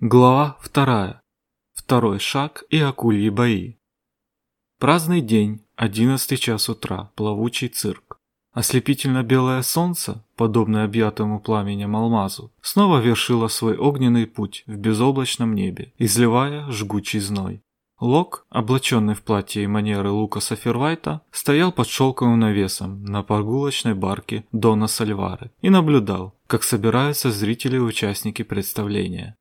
Глава вторая. Второй шаг и акульи бои. Праздный день, одиннадцатый час утра, плавучий цирк. Ослепительно белое солнце, подобное объятому пламенем алмазу, снова вершило свой огненный путь в безоблачном небе, изливая жгучий зной. Лок, облаченный в платье и манеры Лукаса Фервайта, стоял под шелковым навесом на прогулочной барке Дона Сальвары и наблюдал, как собираются зрители и участники представления.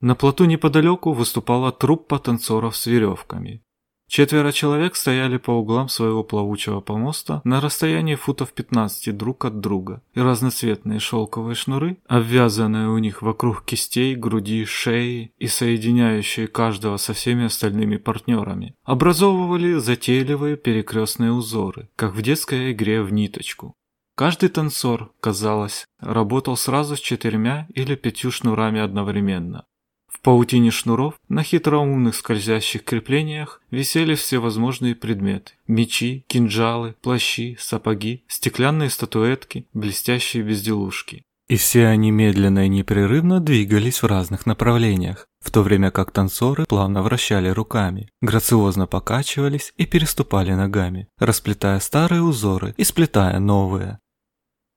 На плоту неподалеку выступала труппа танцоров с веревками. Четверо человек стояли по углам своего плавучего помоста на расстоянии футов 15 друг от друга, и разноцветные шелковые шнуры, обвязанные у них вокруг кистей, груди, шеи и соединяющие каждого со всеми остальными партнерами, образовывали затейливые перекрестные узоры, как в детской игре в ниточку. Каждый танцор, казалось, работал сразу с четырьмя или пятью шнурами одновременно, в паутине шнуров на хитроумных скользящих креплениях висели всевозможные предметы. Мечи, кинжалы, плащи, сапоги, стеклянные статуэтки, блестящие безделушки. И все они медленно и непрерывно двигались в разных направлениях, в то время как танцоры плавно вращали руками, грациозно покачивались и переступали ногами, расплетая старые узоры и сплетая новые.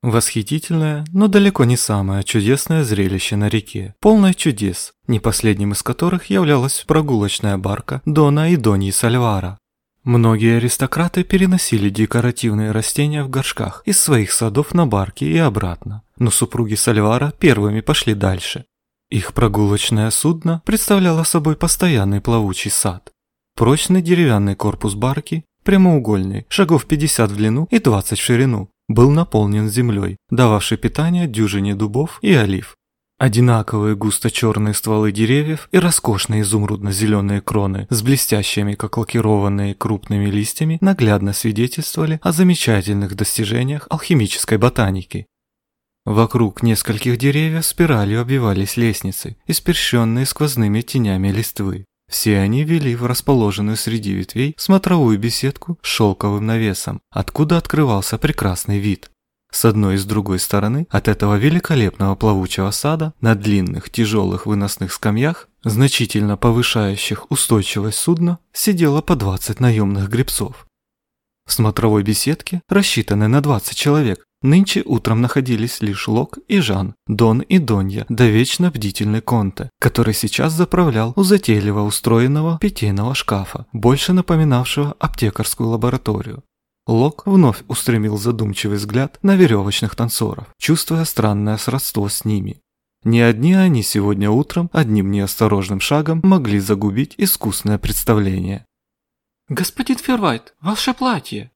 Восхитительное, но далеко не самое чудесное зрелище на реке, полное чудес, не последним из которых являлась прогулочная барка Дона и Доньи Сальвара. Многие аристократы переносили декоративные растения в горшках из своих садов на барки и обратно, но супруги Сальвара первыми пошли дальше. Их прогулочное судно представляло собой постоянный плавучий сад. Прочный деревянный корпус барки, прямоугольный, шагов 50 в длину и 20 в ширину, был наполнен землей, дававшей питание дюжине дубов и олив. Одинаковые густо-черные стволы деревьев и роскошные изумрудно-зеленые кроны с блестящими, как лакированные крупными листьями, наглядно свидетельствовали о замечательных достижениях алхимической ботаники. Вокруг нескольких деревьев спиралью обвивались лестницы, исперщенные сквозными тенями листвы. Все они вели в расположенную среди ветвей смотровую беседку с шелковым навесом, откуда открывался прекрасный вид. С одной и с другой стороны от этого великолепного плавучего сада на длинных тяжелых выносных скамьях, значительно повышающих устойчивость судна, сидело по 20 наемных гребцов. В смотровой беседке, рассчитанной на 20 человек, Нынче утром находились лишь Лок и Жан, Дон и Донья, да вечно бдительный Конте, который сейчас заправлял у затейливо устроенного питейного шкафа, больше напоминавшего аптекарскую лабораторию. Лок вновь устремил задумчивый взгляд на веревочных танцоров, чувствуя странное сродство с ними. Не одни они сегодня утром одним неосторожным шагом могли загубить искусное представление. «Господин Фервайт, ваше платье!»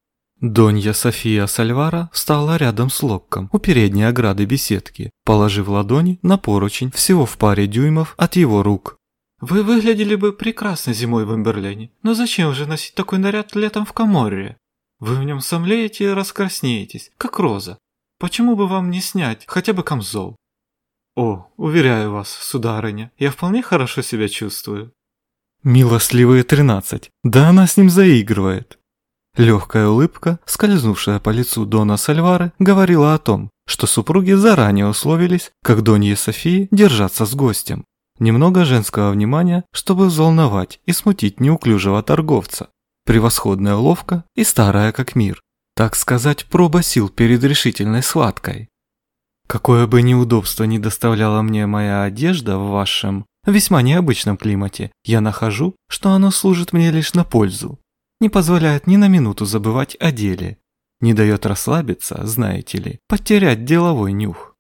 Донья София Сальвара встала рядом с Локком у передней ограды беседки, положив ладони на поручень всего в паре дюймов от его рук. «Вы выглядели бы прекрасно зимой в Эмберлене, но зачем же носить такой наряд летом в Каморре? Вы в нем сомлеете и раскраснеетесь, как роза. Почему бы вам не снять хотя бы камзол?» «О, уверяю вас, сударыня, я вполне хорошо себя чувствую». «Милостливые тринадцать, да она с ним заигрывает». Легкая улыбка, скользнувшая по лицу Дона Сальвары, говорила о том, что супруги заранее условились, как Донье Софии, держаться с гостем. Немного женского внимания, чтобы взволновать и смутить неуклюжего торговца. Превосходная ловка и старая как мир. Так сказать, проба сил перед решительной схваткой. Какое бы неудобство ни доставляла мне моя одежда в вашем весьма необычном климате, я нахожу, что оно служит мне лишь на пользу не позволяет ни на минуту забывать о деле, не дает расслабиться, знаете ли, потерять деловой нюх.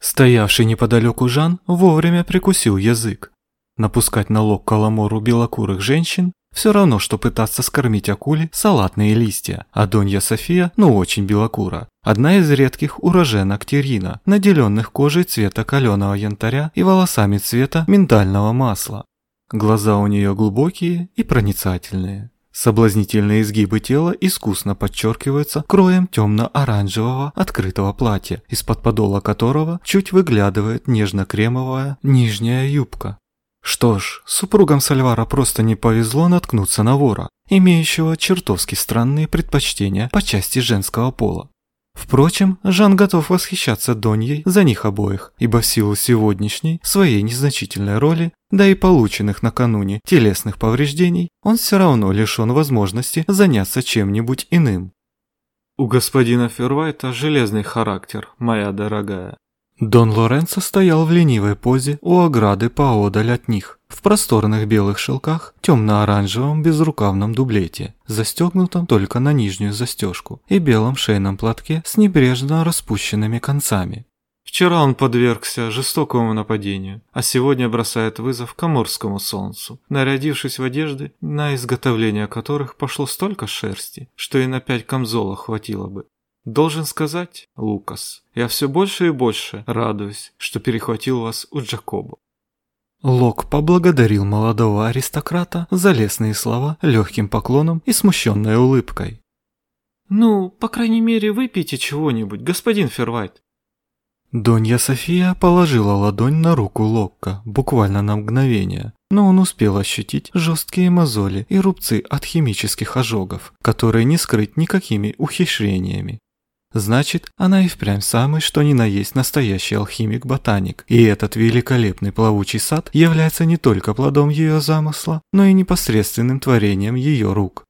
Стоявший неподалеку Жан вовремя прикусил язык. Напускать на лоб каламору белокурых женщин все равно, что пытаться скормить акуле салатные листья, а Донья София, ну очень белокура, одна из редких уроженок Терина, наделенных кожей цвета каленого янтаря и волосами цвета миндального масла. Глаза у нее глубокие и проницательные. Соблазнительные изгибы тела искусно подчеркиваются кроем темно-оранжевого открытого платья, из-под подола которого чуть выглядывает нежно-кремовая нижняя юбка. Что ж, супругам Сальвара просто не повезло наткнуться на вора, имеющего чертовски странные предпочтения по части женского пола. Впрочем, Жан готов восхищаться Доньей за них обоих, ибо в силу сегодняшней, своей незначительной роли, да и полученных накануне телесных повреждений, он все равно лишен возможности заняться чем-нибудь иным. «У господина Фервайта железный характер, моя дорогая», Дон Лоренцо стоял в ленивой позе у ограды поодаль от них, в просторных белых шелках, темно-оранжевом безрукавном дублете, застегнутом только на нижнюю застежку, и белом шейном платке с небрежно распущенными концами. Вчера он подвергся жестокому нападению, а сегодня бросает вызов коморскому солнцу, нарядившись в одежды, на изготовление которых пошло столько шерсти, что и на пять камзола хватило бы. Должен сказать, Лукас, я все больше и больше радуюсь, что перехватил вас у Джакобо. Лок поблагодарил молодого аристократа за лестные слова легким поклоном и смущенной улыбкой. «Ну, по крайней мере, выпейте чего-нибудь, господин Фервайт». Донья София положила ладонь на руку Локка, буквально на мгновение, но он успел ощутить жесткие мозоли и рубцы от химических ожогов, которые не скрыть никакими ухищрениями. Значит, она и впрямь самый что ни на есть настоящий алхимик-ботаник, и этот великолепный плавучий сад является не только плодом ее замысла, но и непосредственным творением ее рук.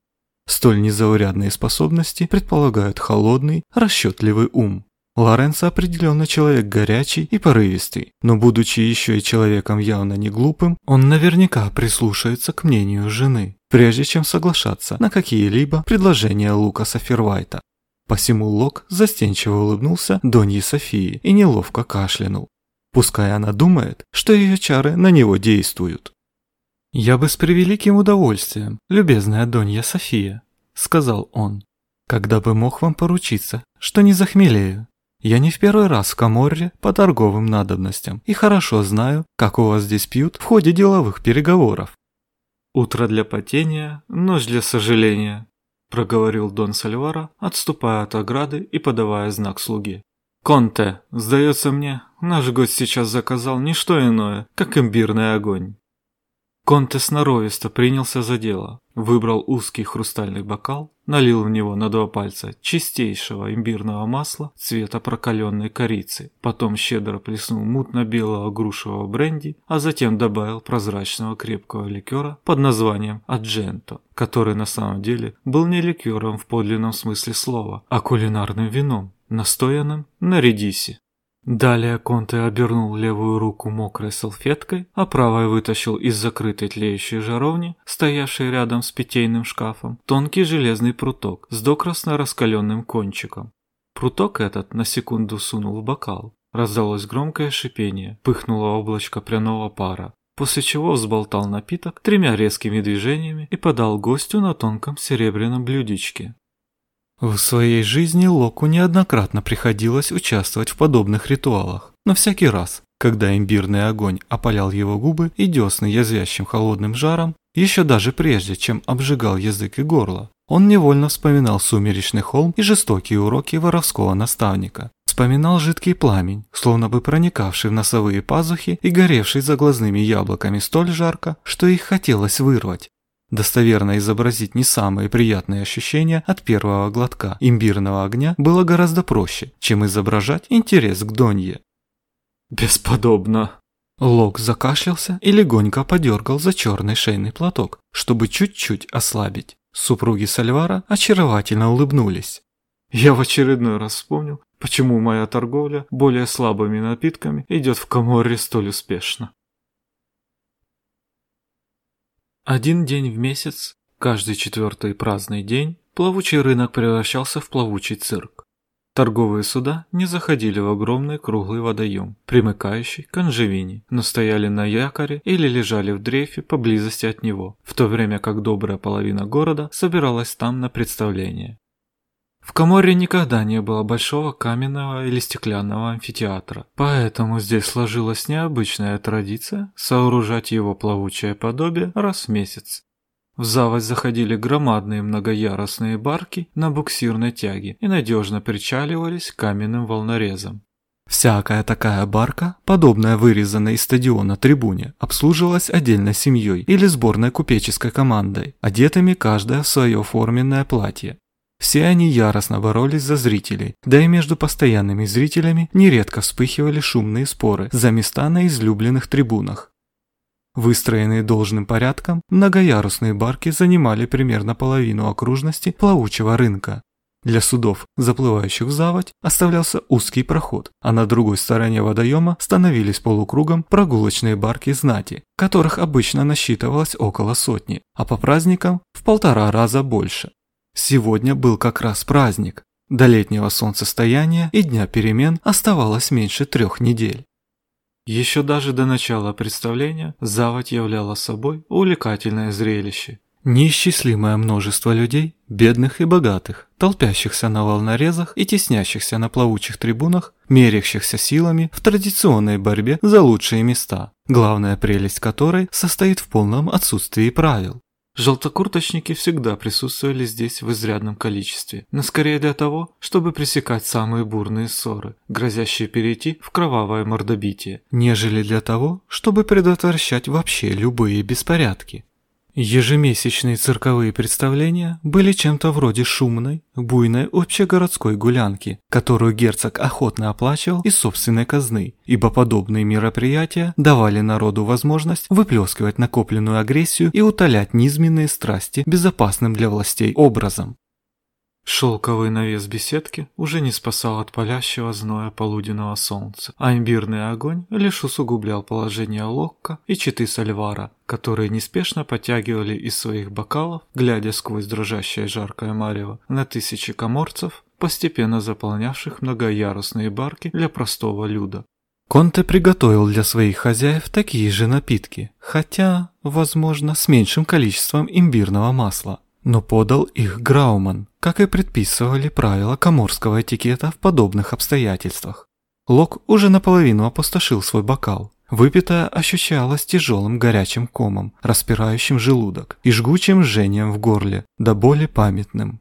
Столь незаурядные способности предполагают холодный, расчетливый ум. Лоренцо определенно человек горячий и порывистый, но будучи еще и человеком явно не глупым, он наверняка прислушается к мнению жены, прежде чем соглашаться на какие-либо предложения Лукаса Фервайта. Посему Лок застенчиво улыбнулся Донье Софии и неловко кашлянул. Пускай она думает, что ее чары на него действуют. «Я бы с превеликим удовольствием, любезная Донья София», — сказал он, «когда бы мог вам поручиться, что не захмелею. Я не в первый раз в Каморре по торговым надобностям и хорошо знаю, как у вас здесь пьют в ходе деловых переговоров». «Утро для потения, ночь для сожаления», проговорил Дон Сальвара, отступая от ограды и подавая знак слуге. «Конте, сдается мне, наш гость сейчас заказал не что иное, как имбирный огонь». Конте сноровисто принялся за дело, выбрал узкий хрустальный бокал, налил в него на два пальца чистейшего имбирного масла цвета прокаленной корицы, потом щедро плеснул мутно-белого грушевого бренди, а затем добавил прозрачного крепкого ликера под названием Адженто, который на самом деле был не ликером в подлинном смысле слова, а кулинарным вином, настоянным на редисе. Далее Конте обернул левую руку мокрой салфеткой, а правой вытащил из закрытой тлеющей жаровни, стоявшей рядом с питейным шкафом, тонкий железный пруток с докрасно раскаленным кончиком. Пруток этот на секунду сунул в бокал. Раздалось громкое шипение, пыхнуло облачко пряного пара, после чего взболтал напиток тремя резкими движениями и подал гостю на тонком серебряном блюдечке. В своей жизни Локу неоднократно приходилось участвовать в подобных ритуалах, но всякий раз, когда имбирный огонь опалял его губы и десны язвящим холодным жаром, еще даже прежде, чем обжигал язык и горло, он невольно вспоминал сумеречный холм и жестокие уроки воровского наставника. Вспоминал жидкий пламень, словно бы проникавший в носовые пазухи и горевший за глазными яблоками столь жарко, что их хотелось вырвать, Достоверно изобразить не самые приятные ощущения от первого глотка имбирного огня было гораздо проще, чем изображать интерес к Донье. «Бесподобно!» Лок закашлялся и легонько подергал за черный шейный платок, чтобы чуть-чуть ослабить. Супруги Сальвара очаровательно улыбнулись. «Я в очередной раз вспомнил, почему моя торговля более слабыми напитками идет в Каморре столь успешно». Один день в месяц, каждый четвертый праздный день, плавучий рынок превращался в плавучий цирк. Торговые суда не заходили в огромный круглый водоем, примыкающий к Анжевине, но стояли на якоре или лежали в дрейфе поблизости от него, в то время как добрая половина города собиралась там на представление. В Каморе никогда не было большого каменного или стеклянного амфитеатра, поэтому здесь сложилась необычная традиция сооружать его плавучее подобие раз в месяц. В заводь заходили громадные многоярусные барки на буксирной тяге и надежно причаливались к каменным волнорезам. Всякая такая барка, подобная вырезанной из стадиона трибуне, обслуживалась отдельно семьей или сборной купеческой командой, одетыми каждая в свое форменное платье. Все они яростно боролись за зрителей, да и между постоянными зрителями нередко вспыхивали шумные споры за места на излюбленных трибунах. Выстроенные должным порядком, многоярусные барки занимали примерно половину окружности плавучего рынка. Для судов, заплывающих в заводь, оставлялся узкий проход, а на другой стороне водоема становились полукругом прогулочные барки знати, которых обычно насчитывалось около сотни, а по праздникам в полтора раза больше. Сегодня был как раз праздник. До летнего солнцестояния и дня перемен оставалось меньше трех недель. Еще даже до начала представления заводь являла собой увлекательное зрелище. Неисчислимое множество людей, бедных и богатых, толпящихся на волнорезах и теснящихся на плавучих трибунах, мерящихся силами в традиционной борьбе за лучшие места, главная прелесть которой состоит в полном отсутствии правил. Желтокурточники всегда присутствовали здесь в изрядном количестве, но скорее для того, чтобы пресекать самые бурные ссоры, грозящие перейти в кровавое мордобитие, нежели для того, чтобы предотвращать вообще любые беспорядки. Ежемесячные цирковые представления были чем-то вроде шумной, буйной общегородской гулянки, которую герцог охотно оплачивал из собственной казны, ибо подобные мероприятия давали народу возможность выплескивать накопленную агрессию и утолять низменные страсти безопасным для властей образом. Шелковый навес беседки уже не спасал от палящего зноя полуденного солнца, а имбирный огонь лишь усугублял положение Локка и читы Сальвара, которые неспешно потягивали из своих бокалов, глядя сквозь дрожащее жаркое марево на тысячи коморцев, постепенно заполнявших многоярусные барки для простого люда. Конте приготовил для своих хозяев такие же напитки, хотя, возможно, с меньшим количеством имбирного масла но подал их Грауман, как и предписывали правила коморского этикета в подобных обстоятельствах. Лок уже наполовину опустошил свой бокал. Выпитое ощущалось тяжелым горячим комом, распирающим желудок и жгучим жжением в горле, до боли памятным.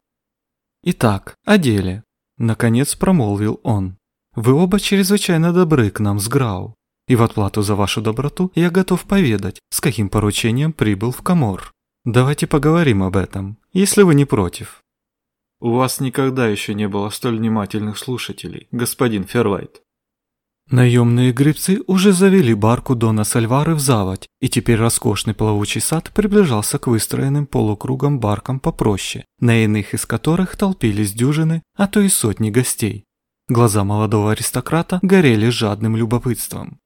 «Итак, о деле», — наконец промолвил он. «Вы оба чрезвычайно добры к нам с Грау, и в отплату за вашу доброту я готов поведать, с каким поручением прибыл в Камор. Давайте поговорим об этом, если вы не против. У вас никогда еще не было столь внимательных слушателей, господин Фервайт. Наемные гребцы уже завели барку Дона Сальвары в заводь, и теперь роскошный плавучий сад приближался к выстроенным полукругом баркам попроще, на иных из которых толпились дюжины, а то и сотни гостей. Глаза молодого аристократа горели жадным любопытством.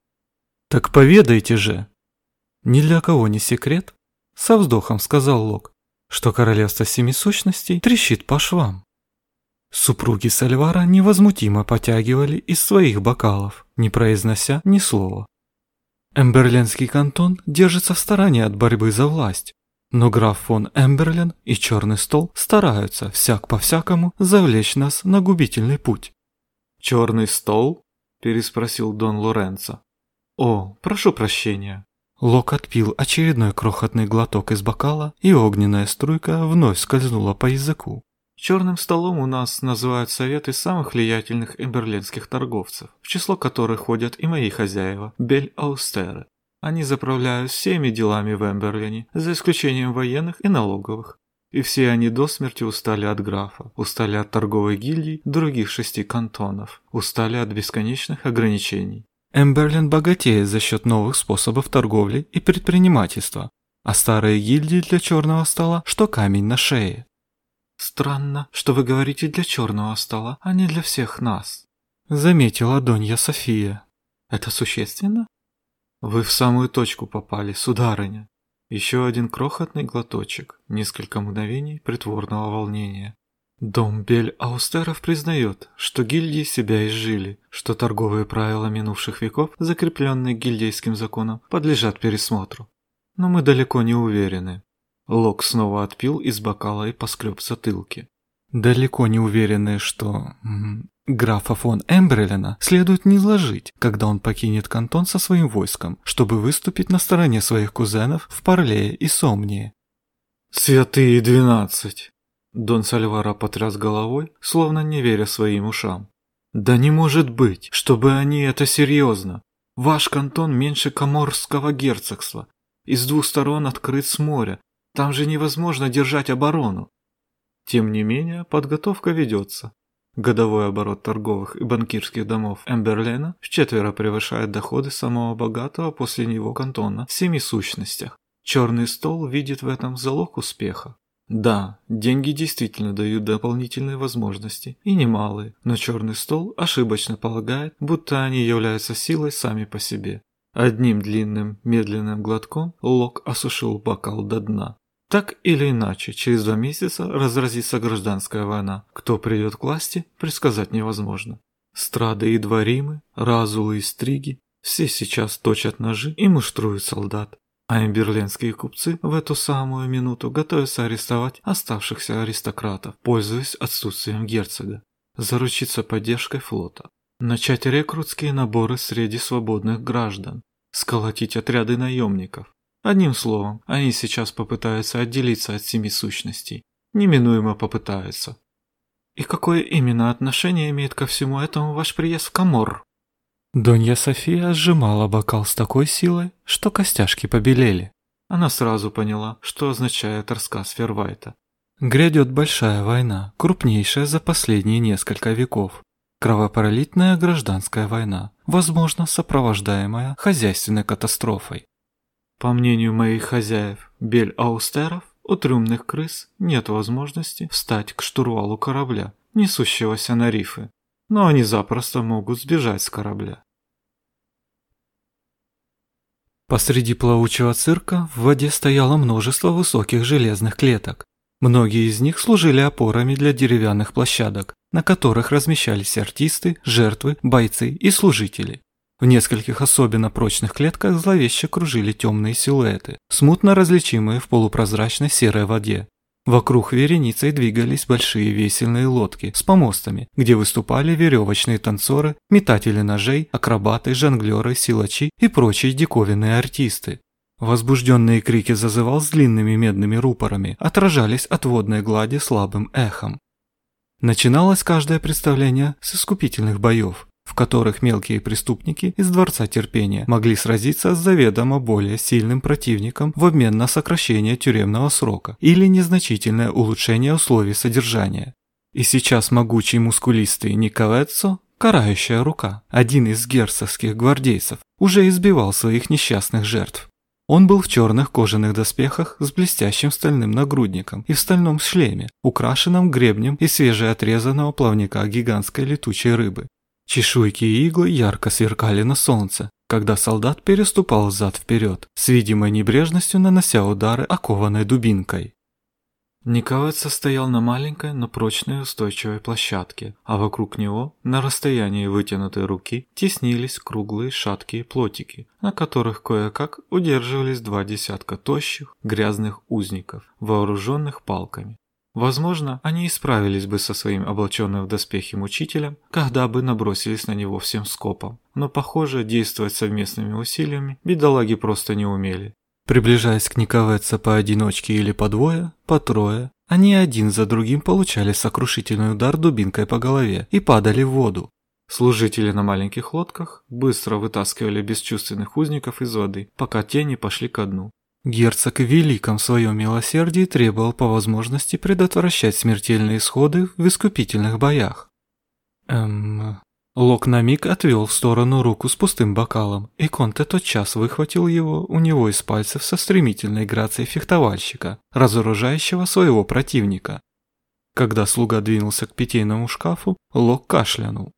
«Так поведайте же!» Ни для кого не секрет, со вздохом сказал Лок, что королевство семи сущностей трещит по швам. Супруги Сальвара невозмутимо потягивали из своих бокалов, не произнося ни слова. Эмберленский кантон держится в стороне от борьбы за власть, но граф фон Эмберлен и Черный стол стараются всяк по-всякому завлечь нас на губительный путь. «Черный стол?» – переспросил Дон Лоренцо. «О, прошу прощения, Лок отпил очередной крохотный глоток из бокала, и огненная струйка вновь скользнула по языку. Черным столом у нас называют советы самых влиятельных эмберленских торговцев, в число которых ходят и мои хозяева, Бель Аустеры. Они заправляют всеми делами в Эмберлене, за исключением военных и налоговых. И все они до смерти устали от графа, устали от торговой гильдии других шести кантонов, устали от бесконечных ограничений. Эмберлин богатеет за счет новых способов торговли и предпринимательства, а старые гильдии для черного стола, что камень на шее. «Странно, что вы говорите для черного стола, а не для всех нас», — заметила Донья София. «Это существенно?» «Вы в самую точку попали, сударыня». Еще один крохотный глоточек, несколько мгновений притворного волнения. Дом Бель-Аустеров признает, что гильдии себя изжили, что торговые правила минувших веков, закрепленные гильдейским законом, подлежат пересмотру. Но мы далеко не уверены. Лок снова отпил из бокала и поскреб затылки. Далеко не уверены, что... Графа фон Эмбрелена следует не изложить, когда он покинет кантон со своим войском, чтобы выступить на стороне своих кузенов в Парлее и Сомнии. «Святые двенадцать!» Дон Сальвара потряс головой, словно не веря своим ушам. «Да не может быть, чтобы они это серьезно! Ваш кантон меньше Коморского герцогства, и с двух сторон открыт с моря, там же невозможно держать оборону!» Тем не менее, подготовка ведется. Годовой оборот торговых и банкирских домов Эмберлена вчетверо превышает доходы самого богатого после него кантона в семи сущностях. Черный стол видит в этом залог успеха. Да, деньги действительно дают дополнительные возможности, и немалые, но черный стол ошибочно полагает, будто они являются силой сами по себе. Одним длинным, медленным глотком Лок осушил бокал до дна. Так или иначе, через два месяца разразится гражданская война. Кто придет к власти, предсказать невозможно. Страды и дворимы, разулы и стриги – все сейчас точат ножи и муштруют солдат. А имберлендские купцы в эту самую минуту готовятся арестовать оставшихся аристократов, пользуясь отсутствием герцога, заручиться поддержкой флота, начать рекрутские наборы среди свободных граждан, сколотить отряды наемников, Одним словом, они сейчас попытаются отделиться от семи сущностей. Неминуемо попытаются. И какое именно отношение имеет ко всему этому ваш приезд в Камор? Донья София сжимала бокал с такой силой, что костяшки побелели. Она сразу поняла, что означает рассказ Фервайта. Грядет большая война, крупнейшая за последние несколько веков. Кровопролитная гражданская война, возможно, сопровождаемая хозяйственной катастрофой. По мнению моих хозяев, бель-аустеров, у трюмных крыс нет возможности встать к штурвалу корабля, несущегося на рифы, но они запросто могут сбежать с корабля. Посреди плавучего цирка в воде стояло множество высоких железных клеток. Многие из них служили опорами для деревянных площадок, на которых размещались артисты, жертвы, бойцы и служители. В нескольких особенно прочных клетках зловеще кружили темные силуэты, смутно различимые в полупрозрачной серой воде. Вокруг вереницей двигались большие весельные лодки с помостами, где выступали веревочные танцоры, метатели ножей, акробаты, жонглеры, силачи и прочие диковинные артисты. Возбужденные крики зазывал с длинными медными рупорами отражались от водной глади слабым эхом. Начиналось каждое представление с искупительных боев, в которых мелкие преступники из Дворца Терпения могли сразиться с заведомо более сильным противником в обмен на сокращение тюремного срока или незначительное улучшение условий содержания. И сейчас могучий мускулистый Николеццо, карающая рука, один из герцогских гвардейцев, уже избивал своих несчастных жертв. Он был в черных кожаных доспехах с блестящим стальным нагрудником и в стальном шлеме, украшенном гребнем из свежеотрезанного плавника гигантской летучей рыбы. Чешуйки и иглы ярко сверкали на солнце, когда солдат переступал зад-вперед, с видимой небрежностью нанося удары окованной дубинкой. Николаец стоял на маленькой, но прочной устойчивой площадке, а вокруг него, на расстоянии вытянутой руки, теснились круглые шаткие плотики, на которых кое-как удерживались два десятка тощих, грязных узников, вооруженных палками. Возможно, они и справились бы со своим облаченным в доспехи мучителем, когда бы набросились на него всем скопом. Но, похоже, действовать совместными усилиями бедолаги просто не умели. Приближаясь к Никовеца поодиночке или по двое, по трое, они один за другим получали сокрушительный удар дубинкой по голове и падали в воду. Служители на маленьких лодках быстро вытаскивали бесчувственных узников из воды, пока те не пошли ко дну. Герцог в великом своем милосердии требовал по возможности предотвращать смертельные исходы в искупительных боях. Эм... Лок на миг отвел в сторону руку с пустым бокалом, и Конте тотчас выхватил его у него из пальцев со стремительной грацией фехтовальщика, разоружающего своего противника. Когда слуга двинулся к питейному шкафу, Лок кашлянул.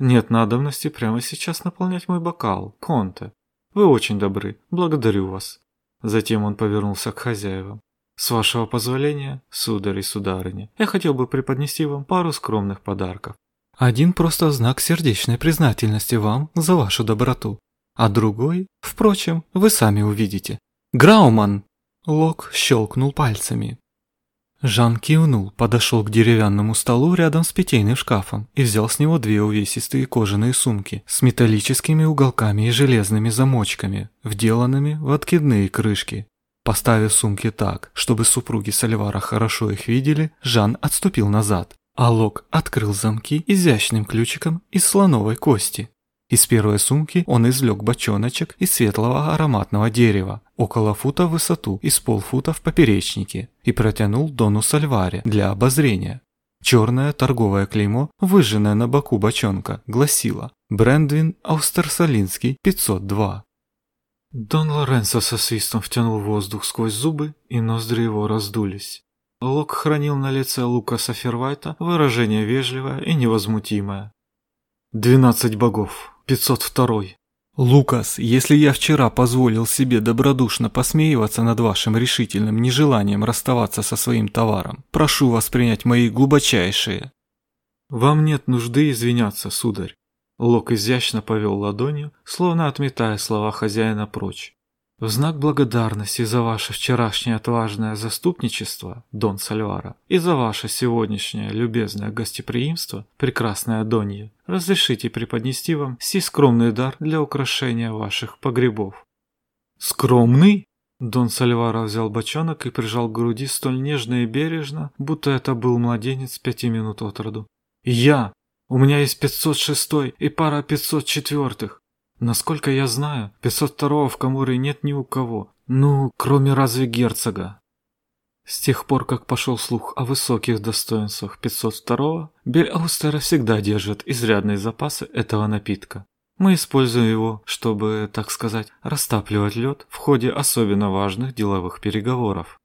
«Нет надобности прямо сейчас наполнять мой бокал, Конте. Вы очень добры, благодарю вас. Затем он повернулся к хозяевам. «С вашего позволения, сударь и сударыня, я хотел бы преподнести вам пару скромных подарков. Один просто знак сердечной признательности вам за вашу доброту, а другой, впрочем, вы сами увидите. Грауман!» Лок щелкнул пальцами. Жан кивнул, подошел к деревянному столу рядом с питейным шкафом и взял с него две увесистые кожаные сумки с металлическими уголками и железными замочками, вделанными в откидные крышки. Поставив сумки так, чтобы супруги Сальвара хорошо их видели, Жан отступил назад, а Лок открыл замки изящным ключиком из слоновой кости. Из первой сумки он извлек бочоночек из светлого ароматного дерева около фута в высоту и с полфута в поперечнике, и протянул Дону Сальваре для обозрения. Черное торговое клеймо, выжженное на боку бочонка, гласило «Брендвин Аустерсалинский 502». Дон Лоренцо со свистом втянул воздух сквозь зубы, и ноздри его раздулись. Лок хранил на лице Лукаса Фервайта выражение вежливое и невозмутимое. «Двенадцать богов, пятьсот второй». «Лукас, если я вчера позволил себе добродушно посмеиваться над вашим решительным нежеланием расставаться со своим товаром, прошу вас принять мои глубочайшие». «Вам нет нужды извиняться, сударь. Лок изящно повел ладонью, словно отметая слова хозяина прочь. В знак благодарности за ваше вчерашнее отважное заступничество, Дон Сальвара, и за ваше сегодняшнее любезное гостеприимство, прекрасная Донья, разрешите преподнести вам сей скромный дар для украшения ваших погребов. Скромный? Дон Сальвара взял бочонок и прижал к груди столь нежно и бережно, будто это был младенец пяти минут от роду. «Я, у меня есть 506 и пара 504-х. Насколько я знаю, 502-го в Камуре нет ни у кого. Ну, кроме разве герцога. С тех пор, как пошел слух о высоких достоинствах 502-го, Бель-Аустера всегда держит изрядные запасы этого напитка. Мы используем его, чтобы, так сказать, растапливать лед в ходе особенно важных деловых переговоров.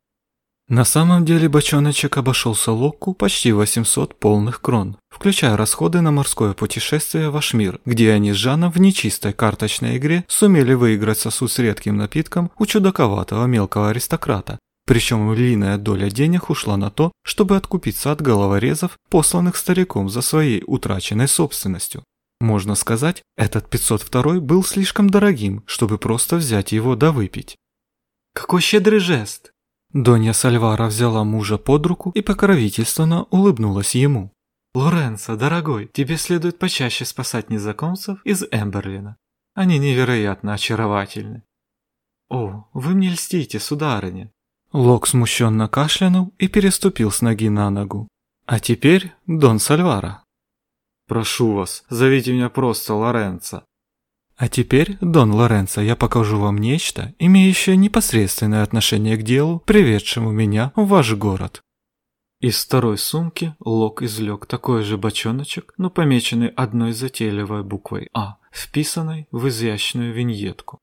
На самом деле бочоночек обошелся Локку почти 800 полных крон, включая расходы на морское путешествие в Ашмир, где они с Жаном в нечистой карточной игре сумели выиграть сосуд с редким напитком у чудаковатого мелкого аристократа. Причем львиная доля денег ушла на то, чтобы откупиться от головорезов, посланных стариком за своей утраченной собственностью. Можно сказать, этот 502 был слишком дорогим, чтобы просто взять его да выпить. «Какой щедрый жест!» Донья Сальвара взяла мужа под руку и покровительственно улыбнулась ему. «Лоренцо, дорогой, тебе следует почаще спасать незнакомцев из Эмберлина. Они невероятно очаровательны». «О, вы мне льстите, сударыня». Лок смущенно кашлянул и переступил с ноги на ногу. «А теперь Дон Сальвара». «Прошу вас, зовите меня просто Лоренцо». А теперь, Дон Лоренцо, я покажу вам нечто, имеющее непосредственное отношение к делу, приведшему меня в ваш город. Из второй сумки Лок извлек такой же бочоночек, но помеченный одной затейливой буквой «А», вписанной в изящную виньетку.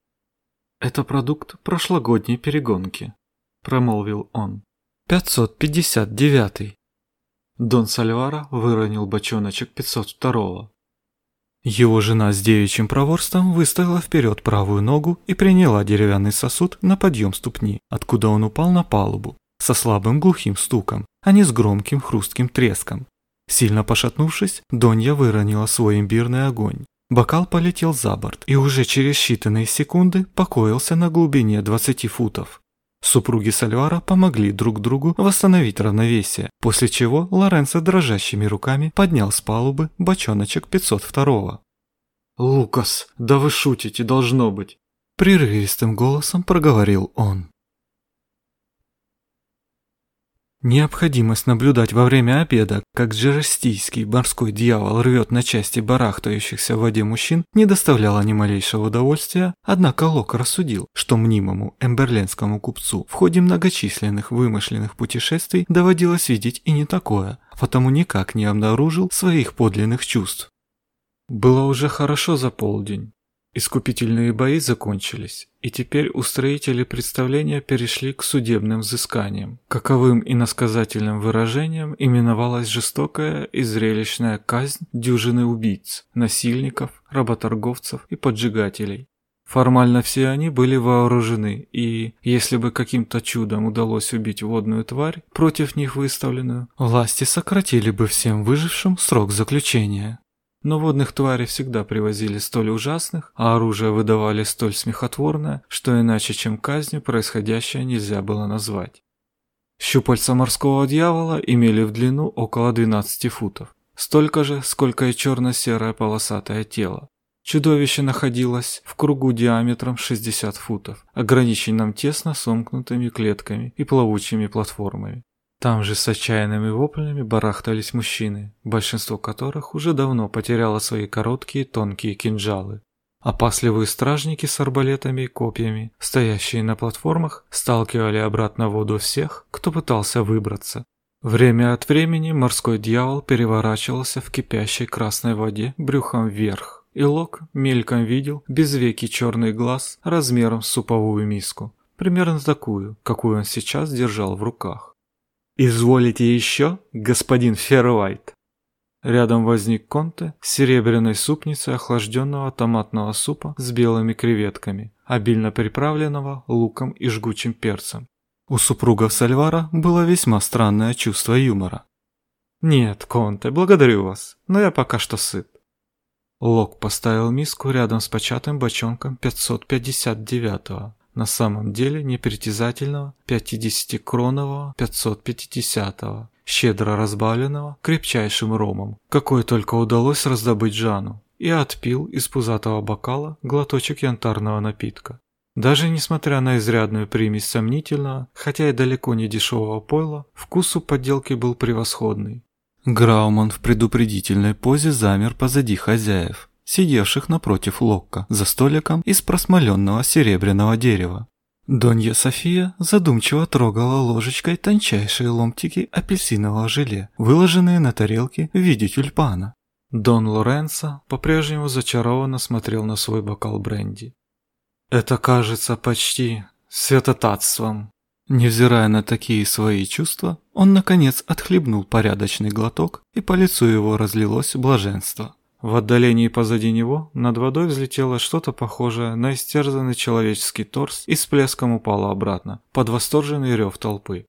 «Это продукт прошлогодней перегонки», — промолвил он. «559». Дон Сальвара выронил бочоночек 502-го. Его жена с девичьим проворством выставила вперед правую ногу и приняла деревянный сосуд на подъем ступни, откуда он упал на палубу, со слабым глухим стуком, а не с громким хрустким треском. Сильно пошатнувшись, Донья выронила свой имбирный огонь. Бокал полетел за борт и уже через считанные секунды покоился на глубине 20 футов. Супруги Сальвара помогли друг другу восстановить равновесие, после чего Лоренцо дрожащими руками поднял с палубы бочоночек 502-го. «Лукас, да вы шутите, должно быть!» Прерывистым голосом проговорил он. Необходимость наблюдать во время обеда, как джерестийский морской дьявол рвет на части барахтающихся в воде мужчин, не доставляла ни малейшего удовольствия, однако Лок рассудил, что мнимому эмберленскому купцу в ходе многочисленных вымышленных путешествий доводилось видеть и не такое, потому никак не обнаружил своих подлинных чувств. Было уже хорошо за полдень. Искупительные бои закончились, и теперь устроители представления перешли к судебным взысканиям. Каковым иносказательным выражением именовалась жестокая и зрелищная казнь дюжины убийц, насильников, работорговцев и поджигателей. Формально все они были вооружены, и, если бы каким-то чудом удалось убить водную тварь, против них выставленную, власти сократили бы всем выжившим срок заключения. Но водных тварей всегда привозили столь ужасных, а оружие выдавали столь смехотворное, что иначе, чем казнью, происходящее нельзя было назвать. Щупальца морского дьявола имели в длину около 12 футов, столько же, сколько и черно-серое полосатое тело. Чудовище находилось в кругу диаметром 60 футов, ограниченном тесно сомкнутыми клетками и плавучими платформами. Там же с отчаянными воплями барахтались мужчины, большинство которых уже давно потеряло свои короткие тонкие кинжалы. Опасливые стражники с арбалетами и копьями, стоящие на платформах, сталкивали обратно в воду всех, кто пытался выбраться. Время от времени морской дьявол переворачивался в кипящей красной воде брюхом вверх, и Лок мельком видел безвекий черный глаз размером с суповую миску, примерно такую, какую он сейчас держал в руках. «Изволите еще, господин Фервайт?» Рядом возник Конте с серебряной супницей охлажденного томатного супа с белыми креветками, обильно приправленного луком и жгучим перцем. У супругов Сальвара было весьма странное чувство юмора. «Нет, Конте, благодарю вас, но я пока что сыт». Лок поставил миску рядом с початым бочонком 559-го, на самом деле непритязательного 50-кронового 550-го, щедро разбавленного крепчайшим ромом, какой только удалось раздобыть Жану, и отпил из пузатого бокала глоточек янтарного напитка. Даже несмотря на изрядную примесь сомнительного, хотя и далеко не дешевого пойла, вкус у подделки был превосходный. Грауман в предупредительной позе замер позади хозяев, сидевших напротив Локка, за столиком из просмоленного серебряного дерева. Донья София задумчиво трогала ложечкой тончайшие ломтики апельсинового желе, выложенные на тарелке в виде тюльпана. Дон Лоренцо по-прежнему зачарованно смотрел на свой бокал бренди. «Это кажется почти святотатством». Невзирая на такие свои чувства, он, наконец, отхлебнул порядочный глоток, и по лицу его разлилось блаженство. В отдалении позади него над водой взлетело что-то похожее на истерзанный человеческий торс и с плеском упало обратно, под восторженный рев толпы.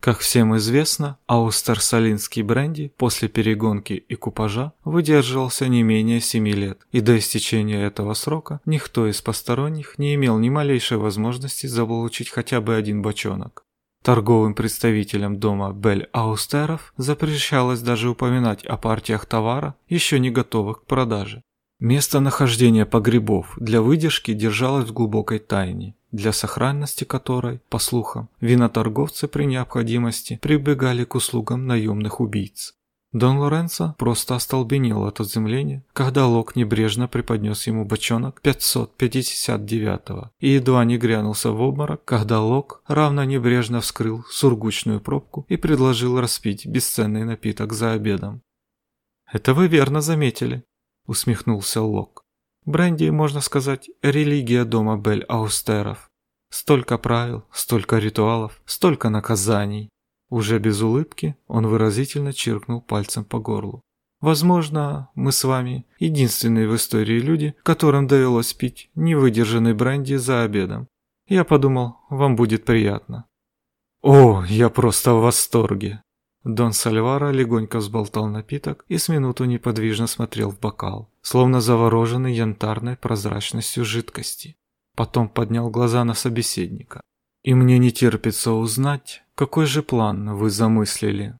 Как всем известно, аустерсалинский бренди после перегонки и купажа выдерживался не менее семи лет, и до истечения этого срока никто из посторонних не имел ни малейшей возможности заполучить хотя бы один бочонок. Торговым представителям дома Бель-Аустеров запрещалось даже упоминать о партиях товара, еще не готовых к продаже. Местонахождение погребов для выдержки держалось в глубокой тайне, для сохранности которой, по слухам, виноторговцы при необходимости прибегали к услугам наемных убийц. Дон Лоренцо просто остолбенел от изумления, когда Лок небрежно преподнес ему бочонок 559-го и едва не грянулся в обморок, когда Лок равно небрежно вскрыл сургучную пробку и предложил распить бесценный напиток за обедом. «Это вы верно заметили», — усмехнулся Лок. «Бренди, можно сказать, религия дома Бель-Аустеров. Столько правил, столько ритуалов, столько наказаний. Уже без улыбки он выразительно чиркнул пальцем по горлу. Возможно, мы с вами единственные в истории люди, которым довелось пить невыдержанный бренди за обедом. Я подумал, вам будет приятно. О, я просто в восторге. Дон Сальвара легонько взболтал напиток и с минуту неподвижно смотрел в бокал, словно завороженный янтарной прозрачностью жидкости. Потом поднял глаза на собеседника. И мне не терпится узнать, какой же план вы замыслили.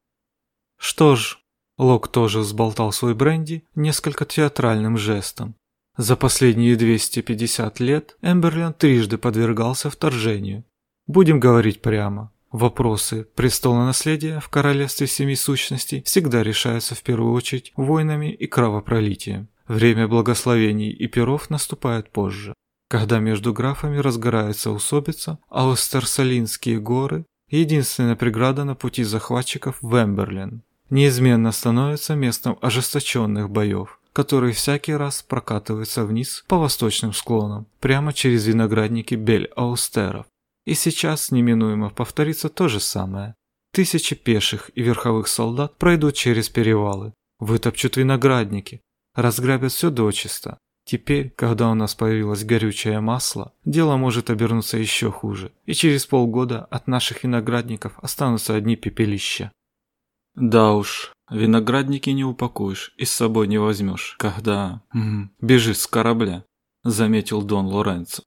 Что ж, Лок тоже взболтал свой бренди несколько театральным жестом. За последние 250 лет Эмберленд трижды подвергался вторжению. Будем говорить прямо. Вопросы престола наследия в королевстве семи сущностей всегда решаются в первую очередь войнами и кровопролитием. Время благословений и перов наступает позже. Когда между графами разгорается усобица, а Остерсалинские горы – единственная преграда на пути захватчиков в Эмберлин. Неизменно становится местом ожесточенных боев, которые всякий раз прокатываются вниз по восточным склонам, прямо через виноградники Бель-Аустеров. И сейчас неминуемо повторится то же самое. Тысячи пеших и верховых солдат пройдут через перевалы, вытопчут виноградники, разграбят все дочисто, Теперь, когда у нас появилось горючее масло, дело может обернуться еще хуже, и через полгода от наших виноградников останутся одни пепелища. Да уж, виноградники не упакуешь и с собой не возьмешь, когда м бежишь с корабля, заметил Дон Лоренцо.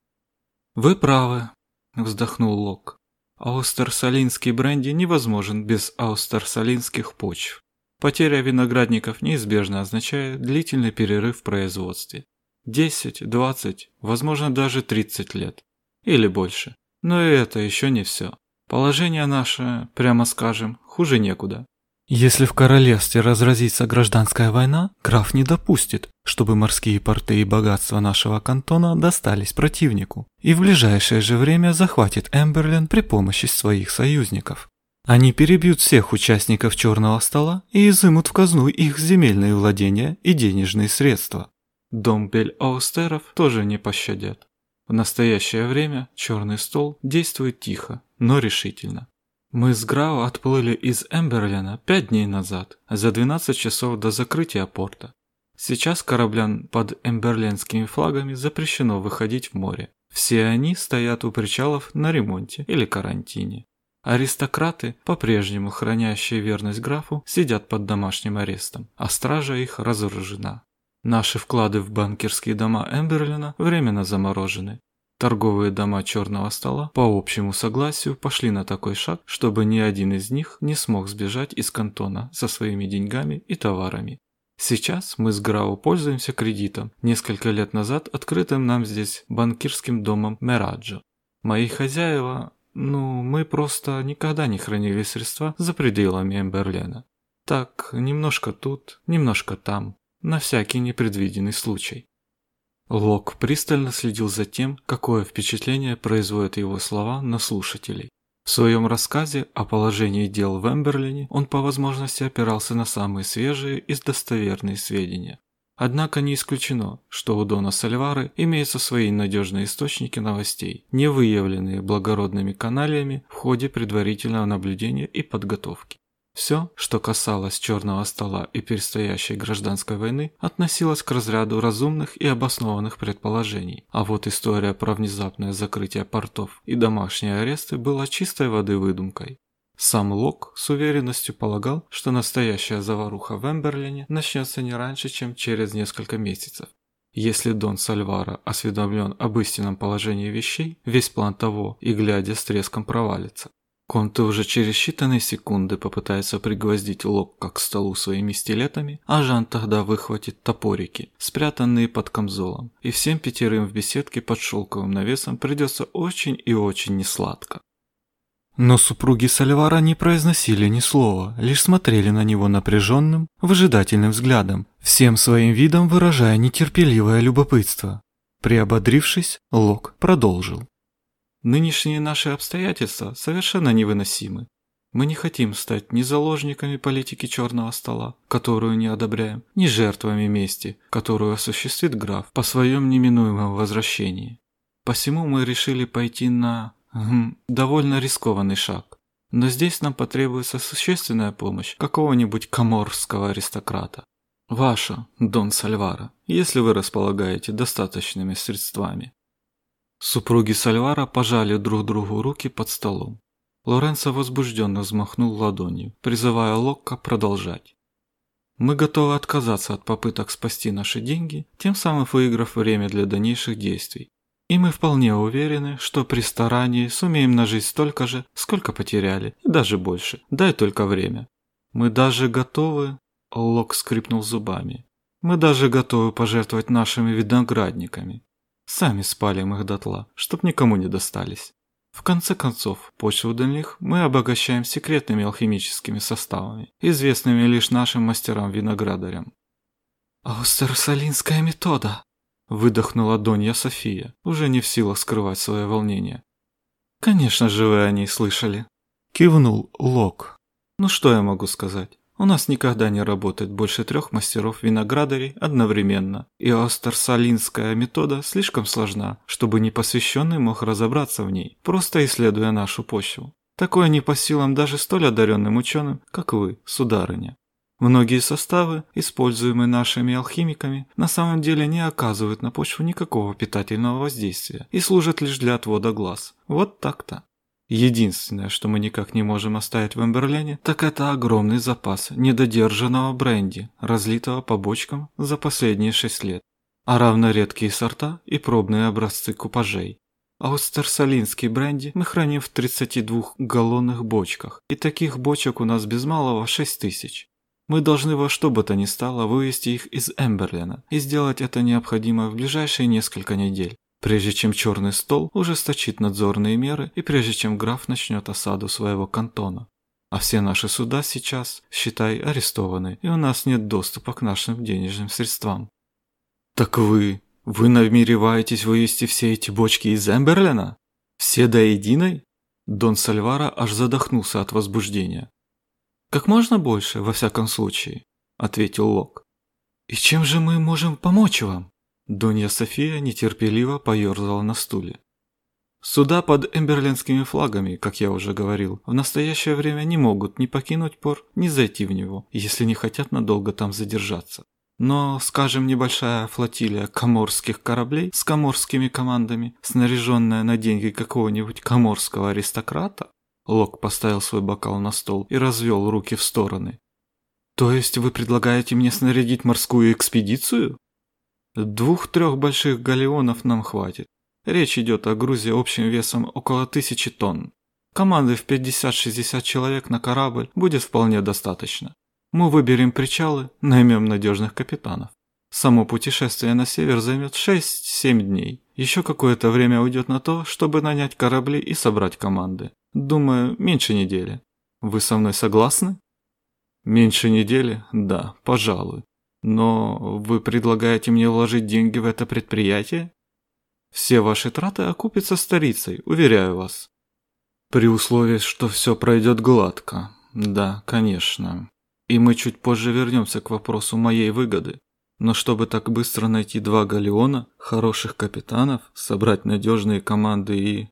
Вы правы, вздохнул Лок. Аустерсалинский бренди невозможен без аустерсалинских почв. Потеря виноградников неизбежно означает длительный перерыв в производстве. 10, 20, возможно даже 30 лет. Или больше. Но и это еще не все. Положение наше, прямо скажем, хуже некуда. Если в королевстве разразится гражданская война, граф не допустит, чтобы морские порты и богатства нашего кантона достались противнику, и в ближайшее же время захватит Эмберлен при помощи своих союзников. Они перебьют всех участников черного стола и изымут в казну их земельные владения и денежные средства. Дом Бель-Аустеров тоже не пощадят. В настоящее время черный стол действует тихо, но решительно. Мы с Грау отплыли из Эмберлена пять дней назад, за 12 часов до закрытия порта. Сейчас кораблям под эмберленскими флагами запрещено выходить в море. Все они стоят у причалов на ремонте или карантине. Аристократы, по-прежнему хранящие верность графу, сидят под домашним арестом, а стража их разоружена. Наши вклады в банкирские дома Эмберлина временно заморожены, Торговые дома черного стола по общему согласию пошли на такой шаг, чтобы ни один из них не смог сбежать из кантона со своими деньгами и товарами. Сейчас мы с Грау пользуемся кредитом, несколько лет назад открытым нам здесь банкирским домом Мераджо. Мои хозяева, ну, мы просто никогда не хранили средства за пределами Эмберлена. Так, немножко тут, немножко там, на всякий непредвиденный случай. Лок пристально следил за тем, какое впечатление производят его слова на слушателей. В своем рассказе о положении дел в Эмберлене он по возможности опирался на самые свежие и достоверные сведения. Однако не исключено, что у Дона Сальвары имеются свои надежные источники новостей, не выявленные благородными каналиями в ходе предварительного наблюдения и подготовки. Все, что касалось черного стола и предстоящей гражданской войны, относилось к разряду разумных и обоснованных предположений. А вот история про внезапное закрытие портов и домашние аресты была чистой воды выдумкой. Сам Лок с уверенностью полагал, что настоящая заваруха в Эмберлине начнется не раньше, чем через несколько месяцев. Если Дон Сальвара осведомлен об истинном положении вещей, весь план того и глядя с треском провалится. Конте уже через считанные секунды попытается пригвоздить Локка к столу своими стилетами, а Жан тогда выхватит топорики, спрятанные под камзолом, и всем пятерым в беседке под шелковым навесом придется очень и очень несладко. Но супруги Сальвара не произносили ни слова, лишь смотрели на него напряженным, выжидательным взглядом, всем своим видом выражая нетерпеливое любопытство. Приободрившись, Лок продолжил. Нынешние наши обстоятельства совершенно невыносимы. Мы не хотим стать ни заложниками политики черного стола, которую не одобряем, ни жертвами мести, которую осуществит граф по своем неминуемом возвращении. Посему мы решили пойти на... Хм, довольно рискованный шаг. Но здесь нам потребуется существенная помощь какого-нибудь коморского аристократа. Ваша, Дон Сальвара, если вы располагаете достаточными средствами. Супруги Сальвара пожали друг другу руки под столом. Лоренцо возбужденно взмахнул ладонью, призывая Локко продолжать. «Мы готовы отказаться от попыток спасти наши деньги, тем самым выиграв время для дальнейших действий. И мы вполне уверены, что при старании сумеем нажить столько же, сколько потеряли, и даже больше. Дай только время. Мы даже готовы...» Лок скрипнул зубами. «Мы даже готовы пожертвовать нашими виноградниками. Сами спалим их дотла, чтоб никому не достались. В конце концов, почву для них мы обогащаем секретными алхимическими составами, известными лишь нашим мастерам-виноградарям. «Аустерсалинская метода!» – выдохнула Донья София, уже не в силах скрывать свое волнение. «Конечно же вы о ней слышали!» – кивнул Лок. «Ну что я могу сказать? У нас никогда не работает больше трех мастеров-виноградарей одновременно, и остерсалинская метода слишком сложна, чтобы непосвященный мог разобраться в ней, просто исследуя нашу почву. Такое не по силам даже столь одаренным ученым, как вы, сударыня. Многие составы, используемые нашими алхимиками, на самом деле не оказывают на почву никакого питательного воздействия и служат лишь для отвода глаз. Вот так-то. Единственное, что мы никак не можем оставить в Эмберлене, так это огромный запас недодержанного бренди, разлитого по бочкам за последние шесть лет, а равно редкие сорта и пробные образцы купажей. Аустерсалинский бренди мы храним в 32 галлонных бочках, и таких бочек у нас без малого 6 тысяч. Мы должны во что бы то ни стало вывести их из Эмберлена, и сделать это необходимо в ближайшие несколько недель прежде чем черный стол ужесточит надзорные меры и прежде чем граф начнет осаду своего кантона. А все наши суда сейчас, считай, арестованы, и у нас нет доступа к нашим денежным средствам. Так вы, вы намереваетесь вывести все эти бочки из Эмберлена? Все до единой? Дон Сальвара аж задохнулся от возбуждения. «Как можно больше, во всяком случае», — ответил Лок. «И чем же мы можем помочь вам?» Донья София нетерпеливо поерзала на стуле. Суда под эмберлендскими флагами, как я уже говорил, в настоящее время не могут ни покинуть пор, ни зайти в него, если не хотят надолго там задержаться. Но, скажем, небольшая флотилия коморских кораблей с коморскими командами, снаряженная на деньги какого-нибудь коморского аристократа, Лок поставил свой бокал на стол и развел руки в стороны. «То есть вы предлагаете мне снарядить морскую экспедицию?» «Двух-трех больших галеонов нам хватит. Речь идет о грузе общим весом около тысячи тонн. Команды в 50-60 человек на корабль будет вполне достаточно. Мы выберем причалы, наймем надежных капитанов. Само путешествие на север займет 6-7 дней. Еще какое-то время уйдет на то, чтобы нанять корабли и собрать команды. Думаю, меньше недели. Вы со мной согласны? Меньше недели? Да, пожалуй. Но вы предлагаете мне вложить деньги в это предприятие? Все ваши траты окупятся старицей, уверяю вас. При условии, что все пройдет гладко. Да, конечно. И мы чуть позже вернемся к вопросу моей выгоды. Но чтобы так быстро найти два галеона, хороших капитанов, собрать надежные команды и...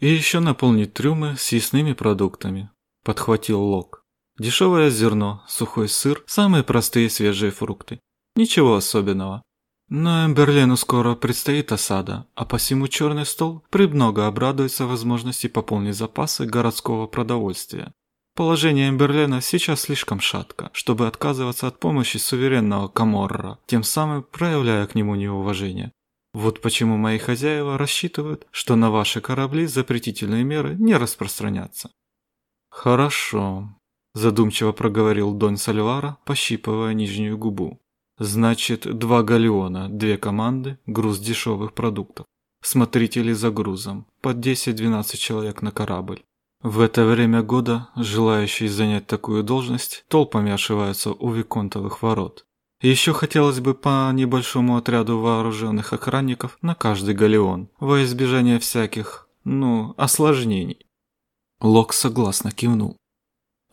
И еще наполнить трюмы съестными продуктами, подхватил Лок. Дешевое зерно, сухой сыр, самые простые свежие фрукты. Ничего особенного. Но Эмберлену скоро предстоит осада, а посему Черный стол премного обрадуется возможности пополнить запасы городского продовольствия. Положение Эмберлена сейчас слишком шатко, чтобы отказываться от помощи суверенного Каморра, тем самым проявляя к нему неуважение. Вот почему мои хозяева рассчитывают, что на ваши корабли запретительные меры не распространятся. Хорошо, задумчиво проговорил Дон Сальвара, пощипывая нижнюю губу. Значит, два галеона, две команды, груз дешевых продуктов. Смотрители за грузом, по 10-12 человек на корабль. В это время года желающие занять такую должность толпами ошиваются у Виконтовых ворот. Еще хотелось бы по небольшому отряду вооруженных охранников на каждый галеон, во избежание всяких, ну, осложнений. Лок согласно кивнул.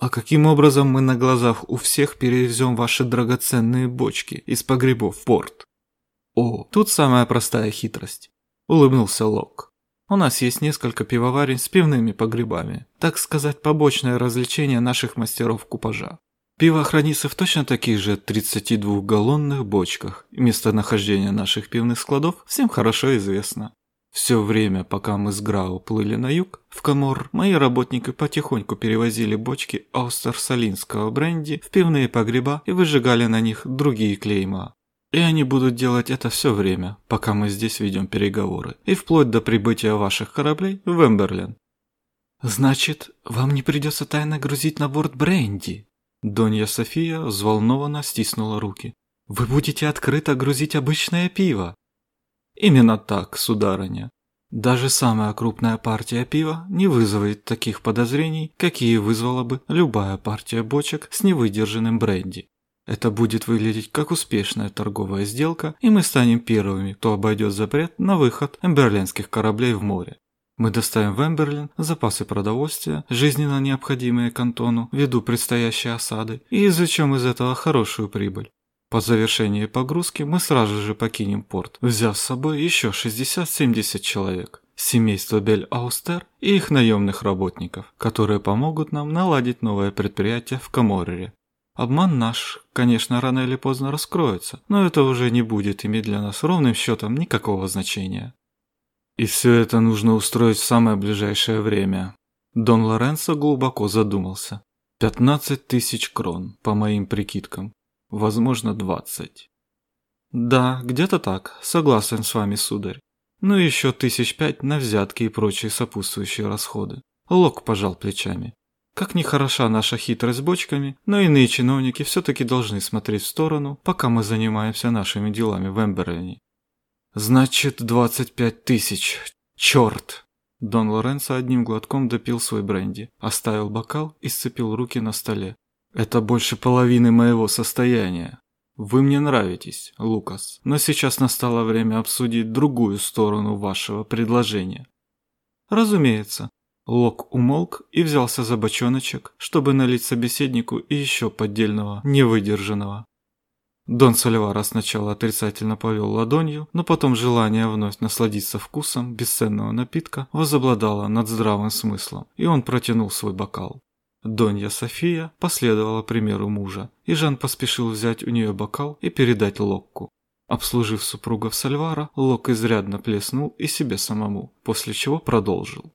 А каким образом мы на глазах у всех перевезем ваши драгоценные бочки из погребов в порт? О, тут самая простая хитрость. Улыбнулся Лок. У нас есть несколько пивоварен с пивными погребами. Так сказать, побочное развлечение наших мастеров купажа. Пиво хранится в точно таких же 32-галлонных бочках. Местонахождение наших пивных складов всем хорошо известно. Все время, пока мы с Грау плыли на юг, в Камор, мои работники потихоньку перевозили бочки аустерсалинского бренди в пивные погреба и выжигали на них другие клейма. И они будут делать это все время, пока мы здесь ведем переговоры, и вплоть до прибытия ваших кораблей в Эмберлен. Значит, вам не придется тайно грузить на борт бренди? Донья София взволнованно стиснула руки. Вы будете открыто грузить обычное пиво. Именно так, сударыня. Даже самая крупная партия пива не вызовет таких подозрений, какие вызвала бы любая партия бочек с невыдержанным бренди. Это будет выглядеть как успешная торговая сделка, и мы станем первыми, кто обойдет запрет на выход эмберлинских кораблей в море. Мы доставим в Эмберлин запасы продовольствия, жизненно необходимые кантону ввиду предстоящей осады, и извлечем из этого хорошую прибыль. По завершении погрузки мы сразу же покинем порт, взяв с собой еще 60-70 человек, семейство Бель-Аустер и их наемных работников, которые помогут нам наладить новое предприятие в Каморре. Обман наш, конечно, рано или поздно раскроется, но это уже не будет иметь для нас ровным счетом никакого значения. И все это нужно устроить в самое ближайшее время. Дон Лоренцо глубоко задумался. 15 тысяч крон, по моим прикидкам возможно, двадцать. Да, где-то так, согласен с вами, сударь. Ну и еще тысяч пять на взятки и прочие сопутствующие расходы. Лок пожал плечами. Как ни хороша наша хитрость с бочками, но иные чиновники все-таки должны смотреть в сторону, пока мы занимаемся нашими делами в Эмберлене. Значит, двадцать пять тысяч. Черт! Дон Лоренцо одним глотком допил свой бренди, оставил бокал и сцепил руки на столе. «Это больше половины моего состояния. Вы мне нравитесь, Лукас, но сейчас настало время обсудить другую сторону вашего предложения». «Разумеется». Лок умолк и взялся за бочоночек, чтобы налить собеседнику еще поддельного, невыдержанного. Дон Сальвара сначала отрицательно повел ладонью, но потом желание вновь насладиться вкусом бесценного напитка возобладало над здравым смыслом, и он протянул свой бокал. Донья София последовала примеру мужа, и Жан поспешил взять у нее бокал и передать Локку. Обслужив супругов Сальвара, Лок изрядно плеснул и себе самому, после чего продолжил.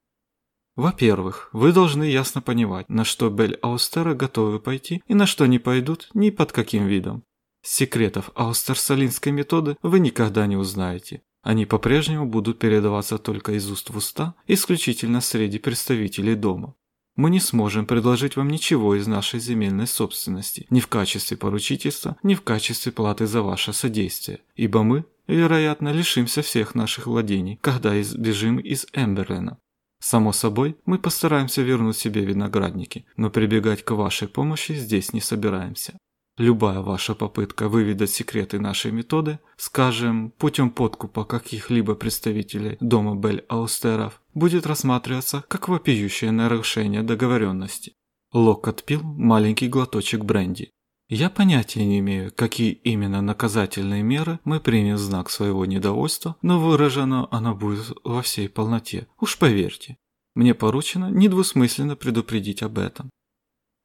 Во-первых, вы должны ясно понимать, на что Бель Аустера готовы пойти и на что не пойдут ни под каким видом. Секретов аустерсалинской методы вы никогда не узнаете. Они по-прежнему будут передаваться только из уст в уста, исключительно среди представителей дома. Мы не сможем предложить вам ничего из нашей земельной собственности, ни в качестве поручительства, ни в качестве платы за ваше содействие, ибо мы, вероятно, лишимся всех наших владений, когда избежим из Эмберлена. Само собой, мы постараемся вернуть себе виноградники, но прибегать к вашей помощи здесь не собираемся. Любая ваша попытка выведать секреты нашей методы, скажем, путем подкупа каких-либо представителей дома Бель-Аустеров, будет рассматриваться как вопиющее нарушение договоренности. Лок отпил маленький глоточек бренди. Я понятия не имею, какие именно наказательные меры мы примем в знак своего недовольства, но выражено оно будет во всей полноте, уж поверьте. Мне поручено недвусмысленно предупредить об этом.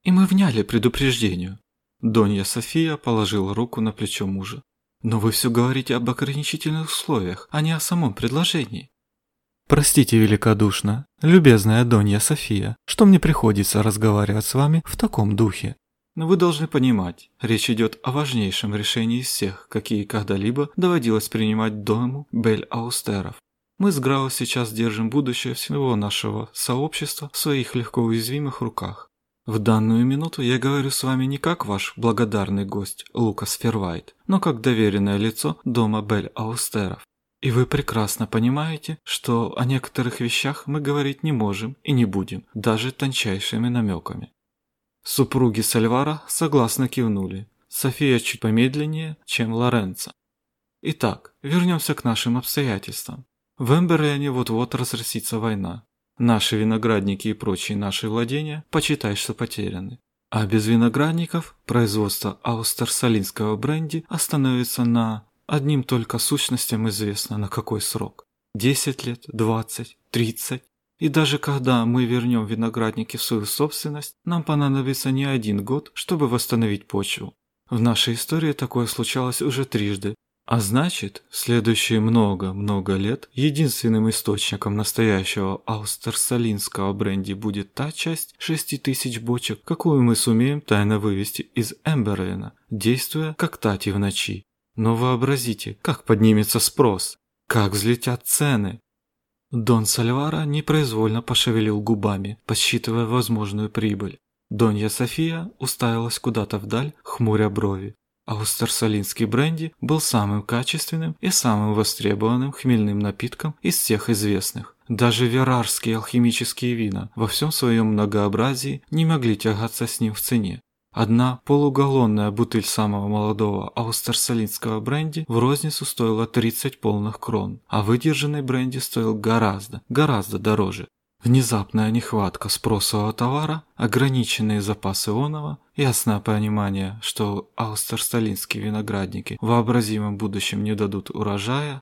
И мы вняли предупреждению. Донья София положила руку на плечо мужа. «Но вы все говорите об ограничительных условиях, а не о самом предложении». «Простите великодушно, любезная Донья София, что мне приходится разговаривать с вами в таком духе. Но вы должны понимать, речь идет о важнейшем решении из всех, какие когда-либо доводилось принимать дому Бель-Аустеров. Мы с Грау сейчас держим будущее всего нашего сообщества в своих легко уязвимых руках. В данную минуту я говорю с вами не как ваш благодарный гость Лукас Фервайт, но как доверенное лицо дома Бель Аустеров. И вы прекрасно понимаете, что о некоторых вещах мы говорить не можем и не будем, даже тончайшими намеками. Супруги Сальвара согласно кивнули. София чуть помедленнее, чем Лоренцо. Итак, вернемся к нашим обстоятельствам. В Эмберлене вот-вот разразится война. Наши виноградники и прочие наши владения, почитай, что потеряны. А без виноградников производство аустерсалинского бренди остановится на одним только сущностям известно на какой срок. 10 лет, 20, 30. И даже когда мы вернем виноградники в свою собственность, нам понадобится не один год, чтобы восстановить почву. В нашей истории такое случалось уже трижды, а значит, следующие много-много лет единственным источником настоящего аустерсалинского бренди будет та часть 6000 бочек, какую мы сумеем тайно вывести из Эмберлена, действуя как тати в ночи. Но вообразите, как поднимется спрос, как взлетят цены. Дон Сальвара непроизвольно пошевелил губами, подсчитывая возможную прибыль. Донья София уставилась куда-то вдаль, хмуря брови. Аустерсалинский бренди был самым качественным и самым востребованным хмельным напитком из всех известных. Даже верарские алхимические вина во всем своем многообразии не могли тягаться с ним в цене. Одна полугаллонная бутыль самого молодого аустерсалинского бренди в розницу стоила 30 полных крон, а выдержанный бренди стоил гораздо, гораздо дороже. Внезапная нехватка спросового товара, ограниченные запасы онова, ясное понимание, что аустерсталинские виноградники в вообразимом будущем не дадут урожая.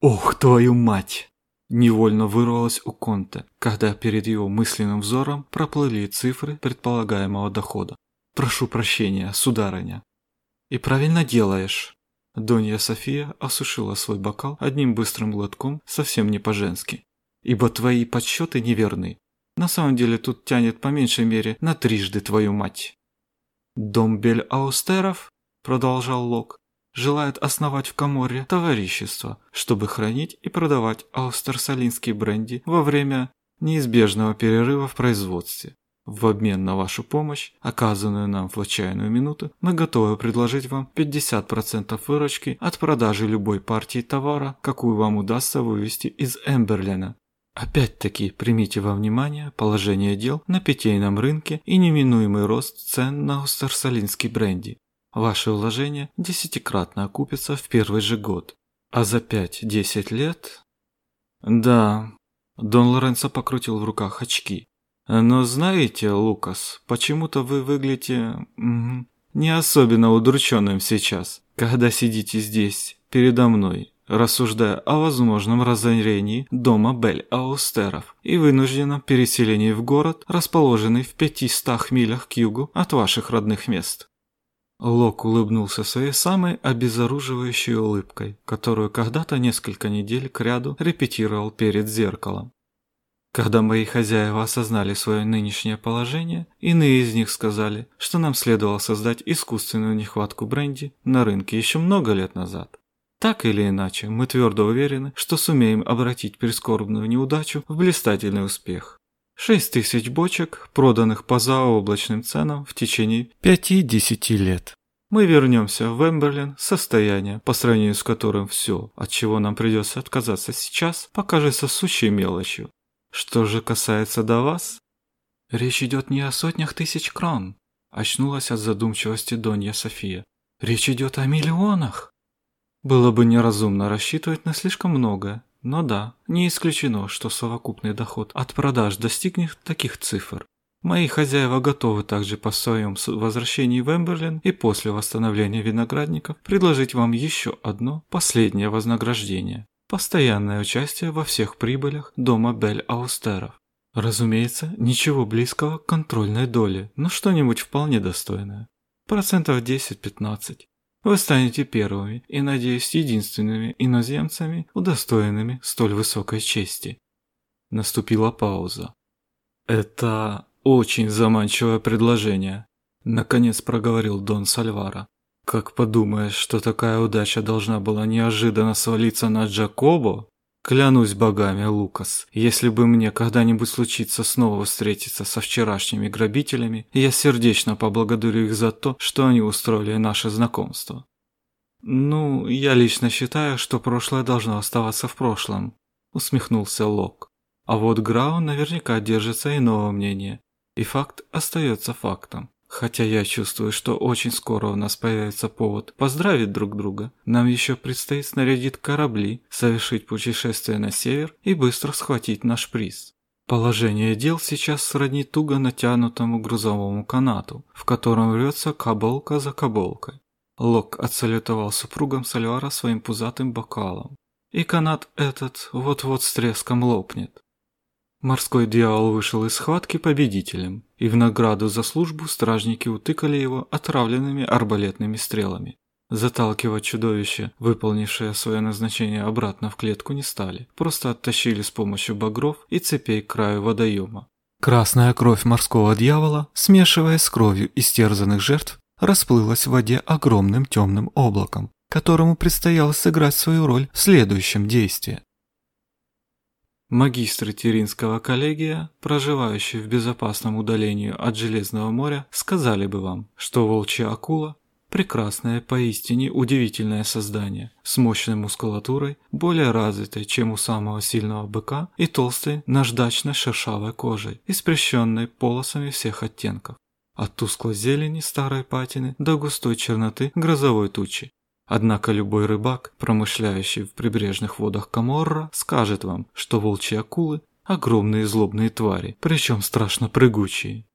«Ох, твою мать!» Невольно вырвалось у Конте, когда перед его мысленным взором проплыли цифры предполагаемого дохода. «Прошу прощения, сударыня». «И правильно делаешь». Донья София осушила свой бокал одним быстрым глотком, совсем не по-женски ибо твои подсчеты неверны. На самом деле тут тянет по меньшей мере на трижды твою мать. Дом Бель-Аустеров, продолжал Лок, желает основать в Каморре товарищество, чтобы хранить и продавать аустерсалинский бренди во время неизбежного перерыва в производстве. В обмен на вашу помощь, оказанную нам в отчаянную минуту, мы готовы предложить вам 50% выручки от продажи любой партии товара, какую вам удастся вывести из Эмберлена. Опять-таки примите во внимание положение дел на питейном рынке и неминуемый рост цен на устерсалинский бренди. Ваши вложения десятикратно окупятся в первый же год, а за 5-10 лет... Да, Дон Лоренцо покрутил в руках очки. Но знаете, Лукас, почему-то вы выглядите... не особенно удрученным сейчас, когда сидите здесь, передо мной, рассуждая о возможном разорении дома Бель-Аустеров и вынужденном переселении в город, расположенный в 500 милях к югу от ваших родных мест. Лок улыбнулся своей самой обезоруживающей улыбкой, которую когда-то несколько недель кряду репетировал перед зеркалом. Когда мои хозяева осознали свое нынешнее положение, иные из них сказали, что нам следовало создать искусственную нехватку бренди на рынке еще много лет назад. Так или иначе, мы твердо уверены, что сумеем обратить прискорбную неудачу в блистательный успех. Шесть тысяч бочек, проданных по заоблачным ценам в течение пяти-десяти лет. Мы вернемся в Эмберлин состояние, по сравнению с которым все, от чего нам придется отказаться сейчас, покажется сущей мелочью. Что же касается до вас? Речь идет не о сотнях тысяч крон. Очнулась от задумчивости Донья София. Речь идет о миллионах. Было бы неразумно рассчитывать на слишком много, но да, не исключено, что совокупный доход от продаж достигнет таких цифр. Мои хозяева готовы также по своем возвращении в Эмберлин и после восстановления виноградников предложить вам еще одно, последнее вознаграждение. Постоянное участие во всех прибылях дома Бель-Аустеров. Разумеется, ничего близкого к контрольной доле, но что-нибудь вполне достойное. Процентов 10-15. Вы станете первыми и, надеюсь, единственными иноземцами, удостоенными столь высокой чести. Наступила пауза. Это очень заманчивое предложение, наконец проговорил Дон Сальвара. Как подумаешь, что такая удача должна была неожиданно свалиться на Джакобо? Клянусь богами, Лукас, если бы мне когда-нибудь случится снова встретиться со вчерашними грабителями, я сердечно поблагодарю их за то, что они устроили наше знакомство. Ну, я лично считаю, что прошлое должно оставаться в прошлом, усмехнулся Лок. А вот Грау наверняка держится иного мнения, и факт остается фактом. Хотя я чувствую, что очень скоро у нас появится повод поздравить друг друга. Нам еще предстоит снарядить корабли, совершить путешествие на север и быстро схватить наш приз. Положение дел сейчас сродни туго натянутому грузовому канату, в котором рвется каболка за каболкой. Лок отсалютовал супругам Сальвара своим пузатым бокалом. И канат этот вот-вот с треском лопнет. Морской дьявол вышел из схватки победителем, и в награду за службу стражники утыкали его отравленными арбалетными стрелами. Заталкивать чудовище, выполнившее свое назначение обратно в клетку, не стали, просто оттащили с помощью багров и цепей к краю водоема. Красная кровь морского дьявола, смешиваясь с кровью истерзанных жертв, расплылась в воде огромным темным облаком, которому предстояло сыграть свою роль в следующем действии. Магистры Теринского коллегия, проживающие в безопасном удалении от Железного моря, сказали бы вам, что волчья акула – прекрасное, поистине удивительное создание, с мощной мускулатурой, более развитой, чем у самого сильного быка, и толстой наждачно-шершавой кожей, испрещенной полосами всех оттенков. От тусклой зелени старой патины до густой черноты грозовой тучи, Однако любой рыбак, промышляющий в прибрежных водах Каморра, скажет вам, что волчьи акулы – огромные злобные твари, причем страшно прыгучие.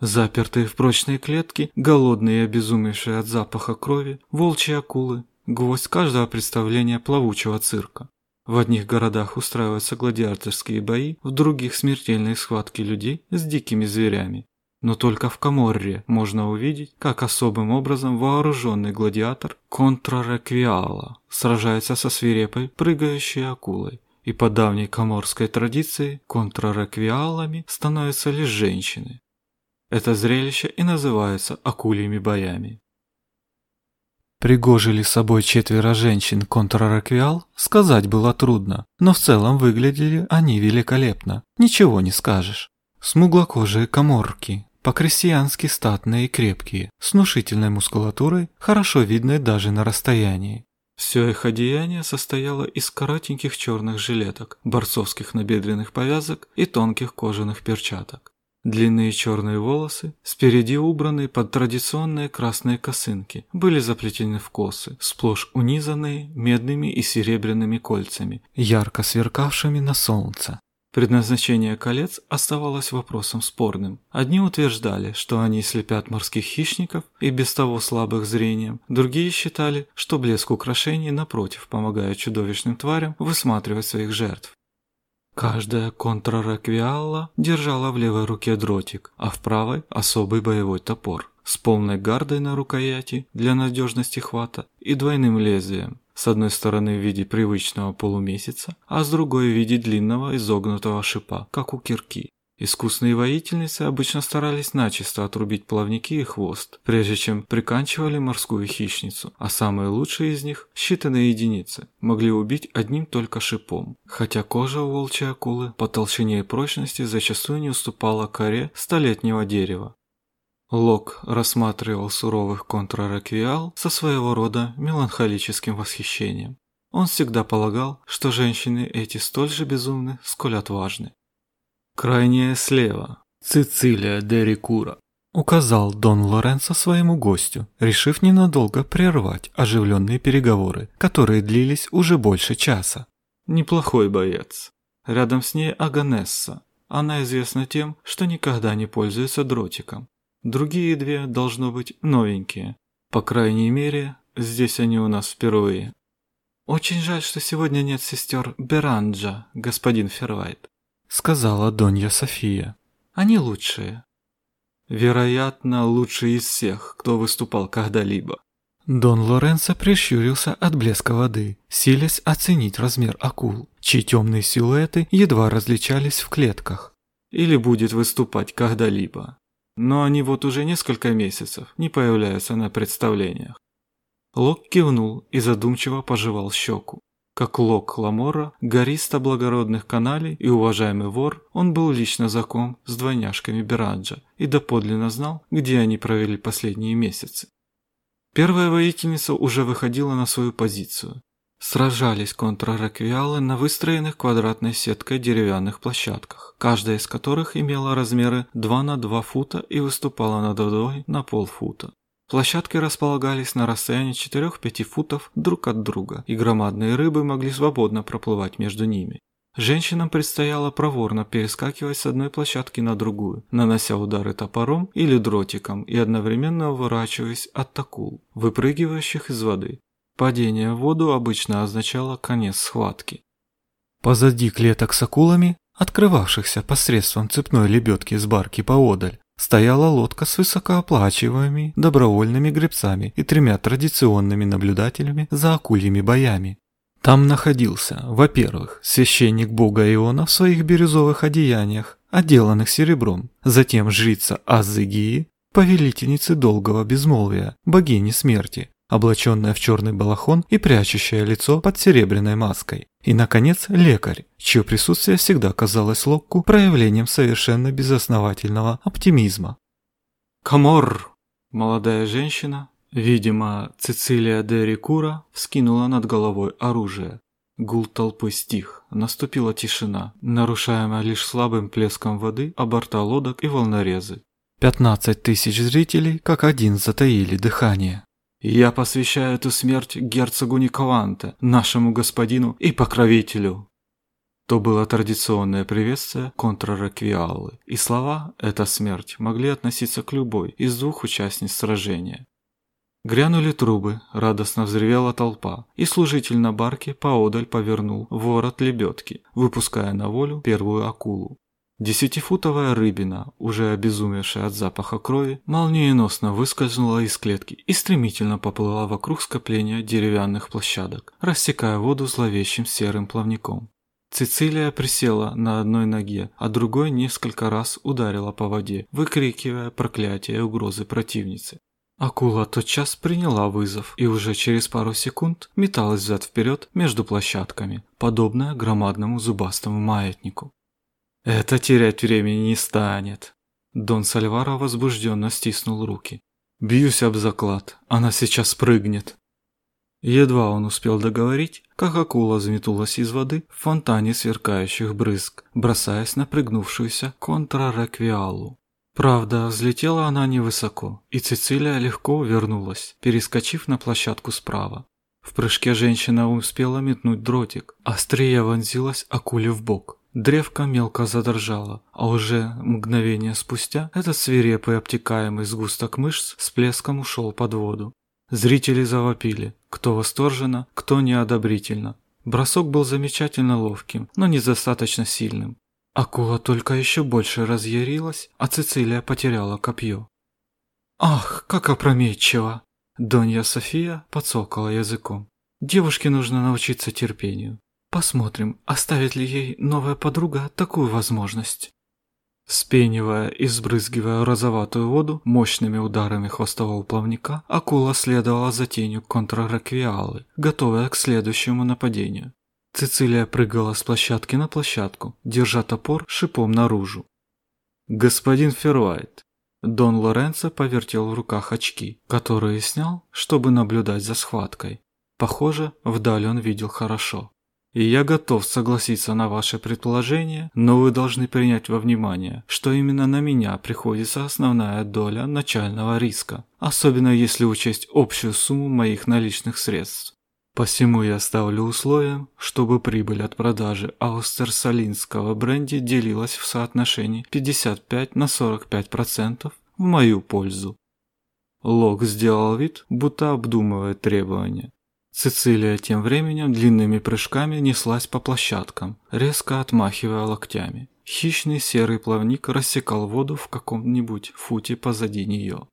Запертые в прочные клетки, голодные и обезумевшие от запаха крови, волчьи акулы – гвоздь каждого представления плавучего цирка. В одних городах устраиваются гладиаторские бои, в других смертельные схватки людей с дикими зверями. Но только в Каморре можно увидеть, как особым образом вооруженный гладиатор Контрареквиала сражается со свирепой прыгающей акулой. И по давней каморской традиции контрареквиалами становятся лишь женщины. Это зрелище и называется акульими боями. Пригожили собой четверо женщин контрареквиал, сказать было трудно, но в целом выглядели они великолепно, ничего не скажешь. Смуглокожие коморки, по-крестьянски статные и крепкие, с внушительной мускулатурой, хорошо видной даже на расстоянии. Все их одеяние состояло из коротеньких черных жилеток, борцовских набедренных повязок и тонких кожаных перчаток. Длинные черные волосы, спереди убранные под традиционные красные косынки, были заплетены в косы, сплошь унизанные медными и серебряными кольцами, ярко сверкавшими на солнце. Предназначение колец оставалось вопросом спорным. Одни утверждали, что они слепят морских хищников и без того слабых зрением, другие считали, что блеск украшений напротив помогает чудовищным тварям высматривать своих жертв. Каждая контрареквиалла держала в левой руке дротик, а в правой – особый боевой топор с полной гардой на рукояти для надежности хвата и двойным лезвием, с одной стороны в виде привычного полумесяца, а с другой в виде длинного изогнутого шипа, как у кирки. Искусные воительницы обычно старались начисто отрубить плавники и хвост, прежде чем приканчивали морскую хищницу, а самые лучшие из них, считанные единицы, могли убить одним только шипом, хотя кожа у волчьей акулы по толщине и прочности зачастую не уступала коре столетнего дерева. Лок рассматривал суровых контрараквиал со своего рода меланхолическим восхищением. Он всегда полагал, что женщины эти столь же безумны, сколь отважны. «Крайняя слева. Цицилия де Рикура», — указал Дон Лоренцо своему гостю, решив ненадолго прервать оживленные переговоры, которые длились уже больше часа. «Неплохой боец. Рядом с ней Аганесса. Она известна тем, что никогда не пользуется дротиком. Другие две, должно быть, новенькие. По крайней мере, здесь они у нас впервые. Очень жаль, что сегодня нет сестер Беранджа, господин Фервайт сказала Донья София. Они лучшие. Вероятно, лучшие из всех, кто выступал когда-либо. Дон Лоренцо прищурился от блеска воды, силясь оценить размер акул, чьи темные силуэты едва различались в клетках. Или будет выступать когда-либо. Но они вот уже несколько месяцев не появляются на представлениях. Лок кивнул и задумчиво пожевал щеку. Как Лок Ламора, гориста благородных каналей и уважаемый вор, он был лично знаком с двойняшками Бераджа и доподлинно знал, где они провели последние месяцы. Первая воительница уже выходила на свою позицию. Сражались контрараквиалы на выстроенных квадратной сеткой деревянных площадках, каждая из которых имела размеры 2 на 2 фута и выступала над водой на полфута. Площадки располагались на расстоянии 4-5 футов друг от друга, и громадные рыбы могли свободно проплывать между ними. Женщинам предстояло проворно перескакивать с одной площадки на другую, нанося удары топором или дротиком и одновременно уворачиваясь от акул, выпрыгивающих из воды. Падение в воду обычно означало конец схватки. Позади клеток с акулами, открывавшихся посредством цепной лебедки с барки поодаль, стояла лодка с высокооплачиваемыми добровольными гребцами и тремя традиционными наблюдателями за акульими боями. Там находился, во-первых, священник бога Иона в своих бирюзовых одеяниях, отделанных серебром, затем жрица Азыгии, повелительницы долгого безмолвия, богини смерти, облаченная в черный балахон и прячущая лицо под серебряной маской. И, наконец, лекарь, чье присутствие всегда казалось Локку проявлением совершенно безосновательного оптимизма. «Камор!» Молодая женщина, видимо, Цицилия де Рикура, вскинула над головой оружие. Гул толпы стих, наступила тишина, нарушаемая лишь слабым плеском воды о борта лодок и волнорезы. Пятнадцать тысяч зрителей как один затаили дыхание. Я посвящаю эту смерть герцогу Николанте, нашему господину и покровителю. То было традиционное приветствие контрареквиалы, и слова «эта смерть» могли относиться к любой из двух участниц сражения. Грянули трубы, радостно взревела толпа, и служитель на барке поодаль повернул ворот лебедки, выпуская на волю первую акулу. Десятифутовая рыбина, уже обезумевшая от запаха крови, молниеносно выскользнула из клетки и стремительно поплыла вокруг скопления деревянных площадок, рассекая воду зловещим серым плавником. Цицилия присела на одной ноге, а другой несколько раз ударила по воде, выкрикивая проклятия и угрозы противницы. Акула тотчас приняла вызов и уже через пару секунд металась взад-вперед между площадками, подобная громадному зубастому маятнику. Это терять времени не станет. Дон Сальваро возбужденно стиснул руки. Бьюсь об заклад, она сейчас прыгнет. Едва он успел договорить, как акула взметнулась из воды в фонтане сверкающих брызг, бросаясь на прыгнувшуюся контрареквиалу. Правда, взлетела она невысоко, и Цицилия легко вернулась, перескочив на площадку справа. В прыжке женщина успела метнуть дротик, острее вонзилась акуле в бок. Древко мелко задрожало, а уже мгновение спустя этот свирепый обтекаемый сгусток мышц с плеском ушел под воду. Зрители завопили, кто восторженно, кто неодобрительно. Бросок был замечательно ловким, но недостаточно сильным. Акула только еще больше разъярилась, а Цицилия потеряла копье. «Ах, как опрометчиво!» Донья София подсокала языком. «Девушке нужно научиться терпению. Посмотрим, оставит ли ей новая подруга такую возможность». Спенивая и сбрызгивая розоватую воду мощными ударами хвостового плавника, акула следовала за тенью контрараквиалы, готовая к следующему нападению. Цицилия прыгала с площадки на площадку, держа топор шипом наружу. «Господин Фервайт!» Дон Лоренцо повертел в руках очки, которые снял, чтобы наблюдать за схваткой. Похоже, вдали он видел хорошо. И я готов согласиться на ваше предположение, но вы должны принять во внимание, что именно на меня приходится основная доля начального риска, особенно если учесть общую сумму моих наличных средств. Посему я ставлю условием, чтобы прибыль от продажи аустерсалинского бренди делилась в соотношении 55 на 45% в мою пользу. Лок сделал вид, будто обдумывает требования. Цицилия тем временем длинными прыжками неслась по площадкам, резко отмахивая локтями. Хищный серый плавник рассекал воду в каком-нибудь футе позади нее.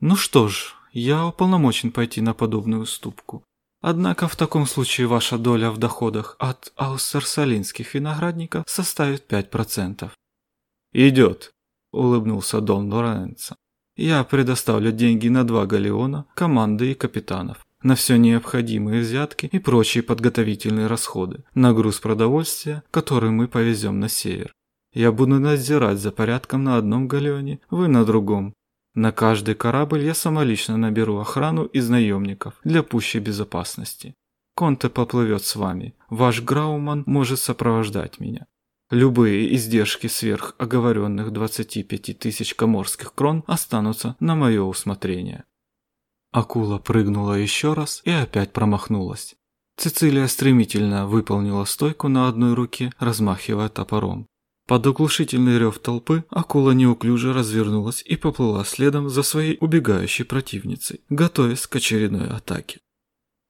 Ну что ж, я уполномочен пойти на подобную уступку. Однако в таком случае ваша доля в доходах от аустерсалинских виноградников составит 5%. «Идет», – улыбнулся Дон Лоренцо. «Я предоставлю деньги на два галеона, команды и капитанов на все необходимые взятки и прочие подготовительные расходы, на груз продовольствия, который мы повезем на север. Я буду надзирать за порядком на одном галеоне, вы на другом. На каждый корабль я самолично наберу охрану из наемников для пущей безопасности. Конте поплывет с вами, ваш Грауман может сопровождать меня. Любые издержки сверх оговоренных 25 тысяч коморских крон останутся на мое усмотрение. Акула прыгнула еще раз и опять промахнулась. Цицилия стремительно выполнила стойку на одной руке, размахивая топором. Под оглушительный рев толпы акула неуклюже развернулась и поплыла следом за своей убегающей противницей, готовясь к очередной атаке.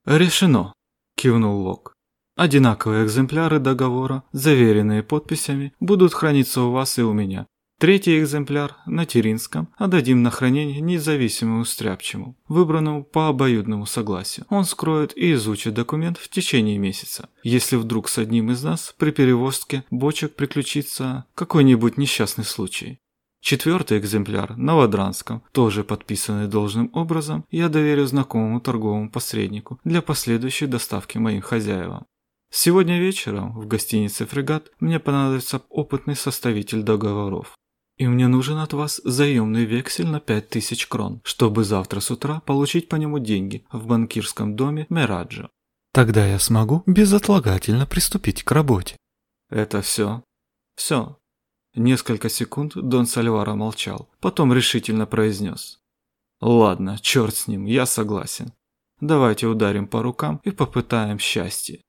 «Решено!» – кивнул Лок. «Одинаковые экземпляры договора, заверенные подписями, будут храниться у вас и у меня, Третий экземпляр на Теринском отдадим на хранение независимому стряпчему, выбранному по обоюдному согласию. Он скроет и изучит документ в течение месяца. Если вдруг с одним из нас при перевозке бочек приключится какой-нибудь несчастный случай. Четвертый экземпляр на Вадранском, тоже подписанный должным образом, я доверю знакомому торговому посреднику для последующей доставки моим хозяевам. Сегодня вечером в гостинице «Фрегат» мне понадобится опытный составитель договоров. И мне нужен от вас заемный вексель на 5000 крон, чтобы завтра с утра получить по нему деньги в банкирском доме Мераджо. Тогда я смогу безотлагательно приступить к работе. Это все? Все. Несколько секунд Дон Сальвара молчал, потом решительно произнес. Ладно, черт с ним, я согласен. Давайте ударим по рукам и попытаем счастье.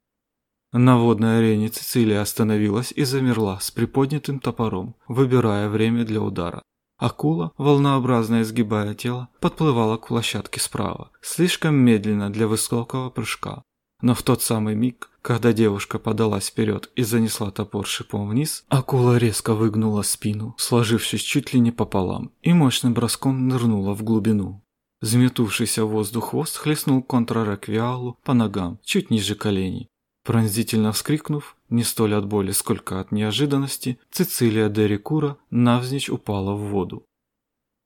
На водной арене Цицилия остановилась и замерла с приподнятым топором, выбирая время для удара. Акула, волнообразно изгибая тело, подплывала к площадке справа, слишком медленно для высокого прыжка. Но в тот самый миг, когда девушка подалась вперед и занесла топор шипом вниз, акула резко выгнула спину, сложившись чуть ли не пополам, и мощным броском нырнула в глубину. Взметувшийся в воздух хвост хлестнул контрареквиалу по ногам, чуть ниже коленей, Пронзительно вскрикнув, не столь от боли, сколько от неожиданности, Цицилия Дерикура навзничь упала в воду.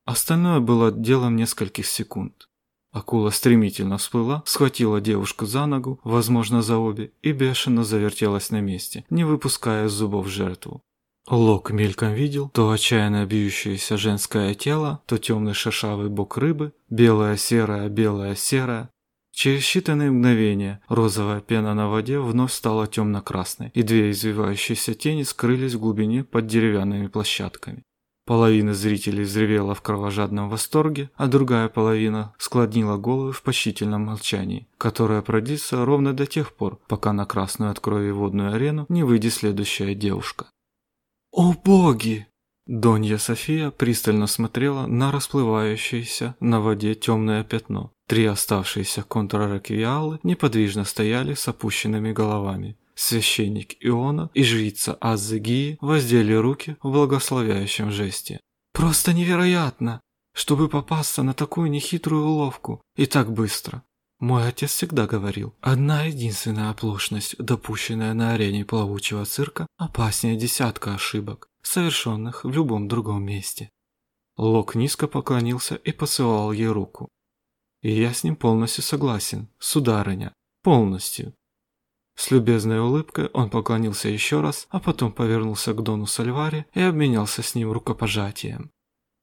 Остальное было делом нескольких секунд. Акула стремительно всплыла, схватила девушку за ногу, возможно, за обе, и бешено завертелась на месте, не выпуская зубов жертву. Лок мельком видел то отчаянно бьющееся женское тело, то темный шершавый бок рыбы, белое-серое, белое-серое, Через считанные мгновения розовая пена на воде вновь стала темно-красной, и две извивающиеся тени скрылись в глубине под деревянными площадками. Половина зрителей взревела в кровожадном восторге, а другая половина складнила головы в почтительном молчании, которое продлится ровно до тех пор, пока на красную от крови водную арену не выйдет следующая девушка. «О боги!» Донья София пристально смотрела на расплывающееся на воде темное пятно. Три оставшиеся контрараквиалы неподвижно стояли с опущенными головами. Священник Иона и жрица Аззегии воздели руки в благословляющем жесте. «Просто невероятно! Чтобы попасться на такую нехитрую уловку и так быстро!» Мой отец всегда говорил, одна единственная оплошность, допущенная на арене плавучего цирка, опаснее десятка ошибок совершенных в любом другом месте. Лок низко поклонился и поцеловал ей руку. И я с ним полностью согласен, сударыня, полностью. С любезной улыбкой он поклонился еще раз, а потом повернулся к Дону Сальваре и обменялся с ним рукопожатием.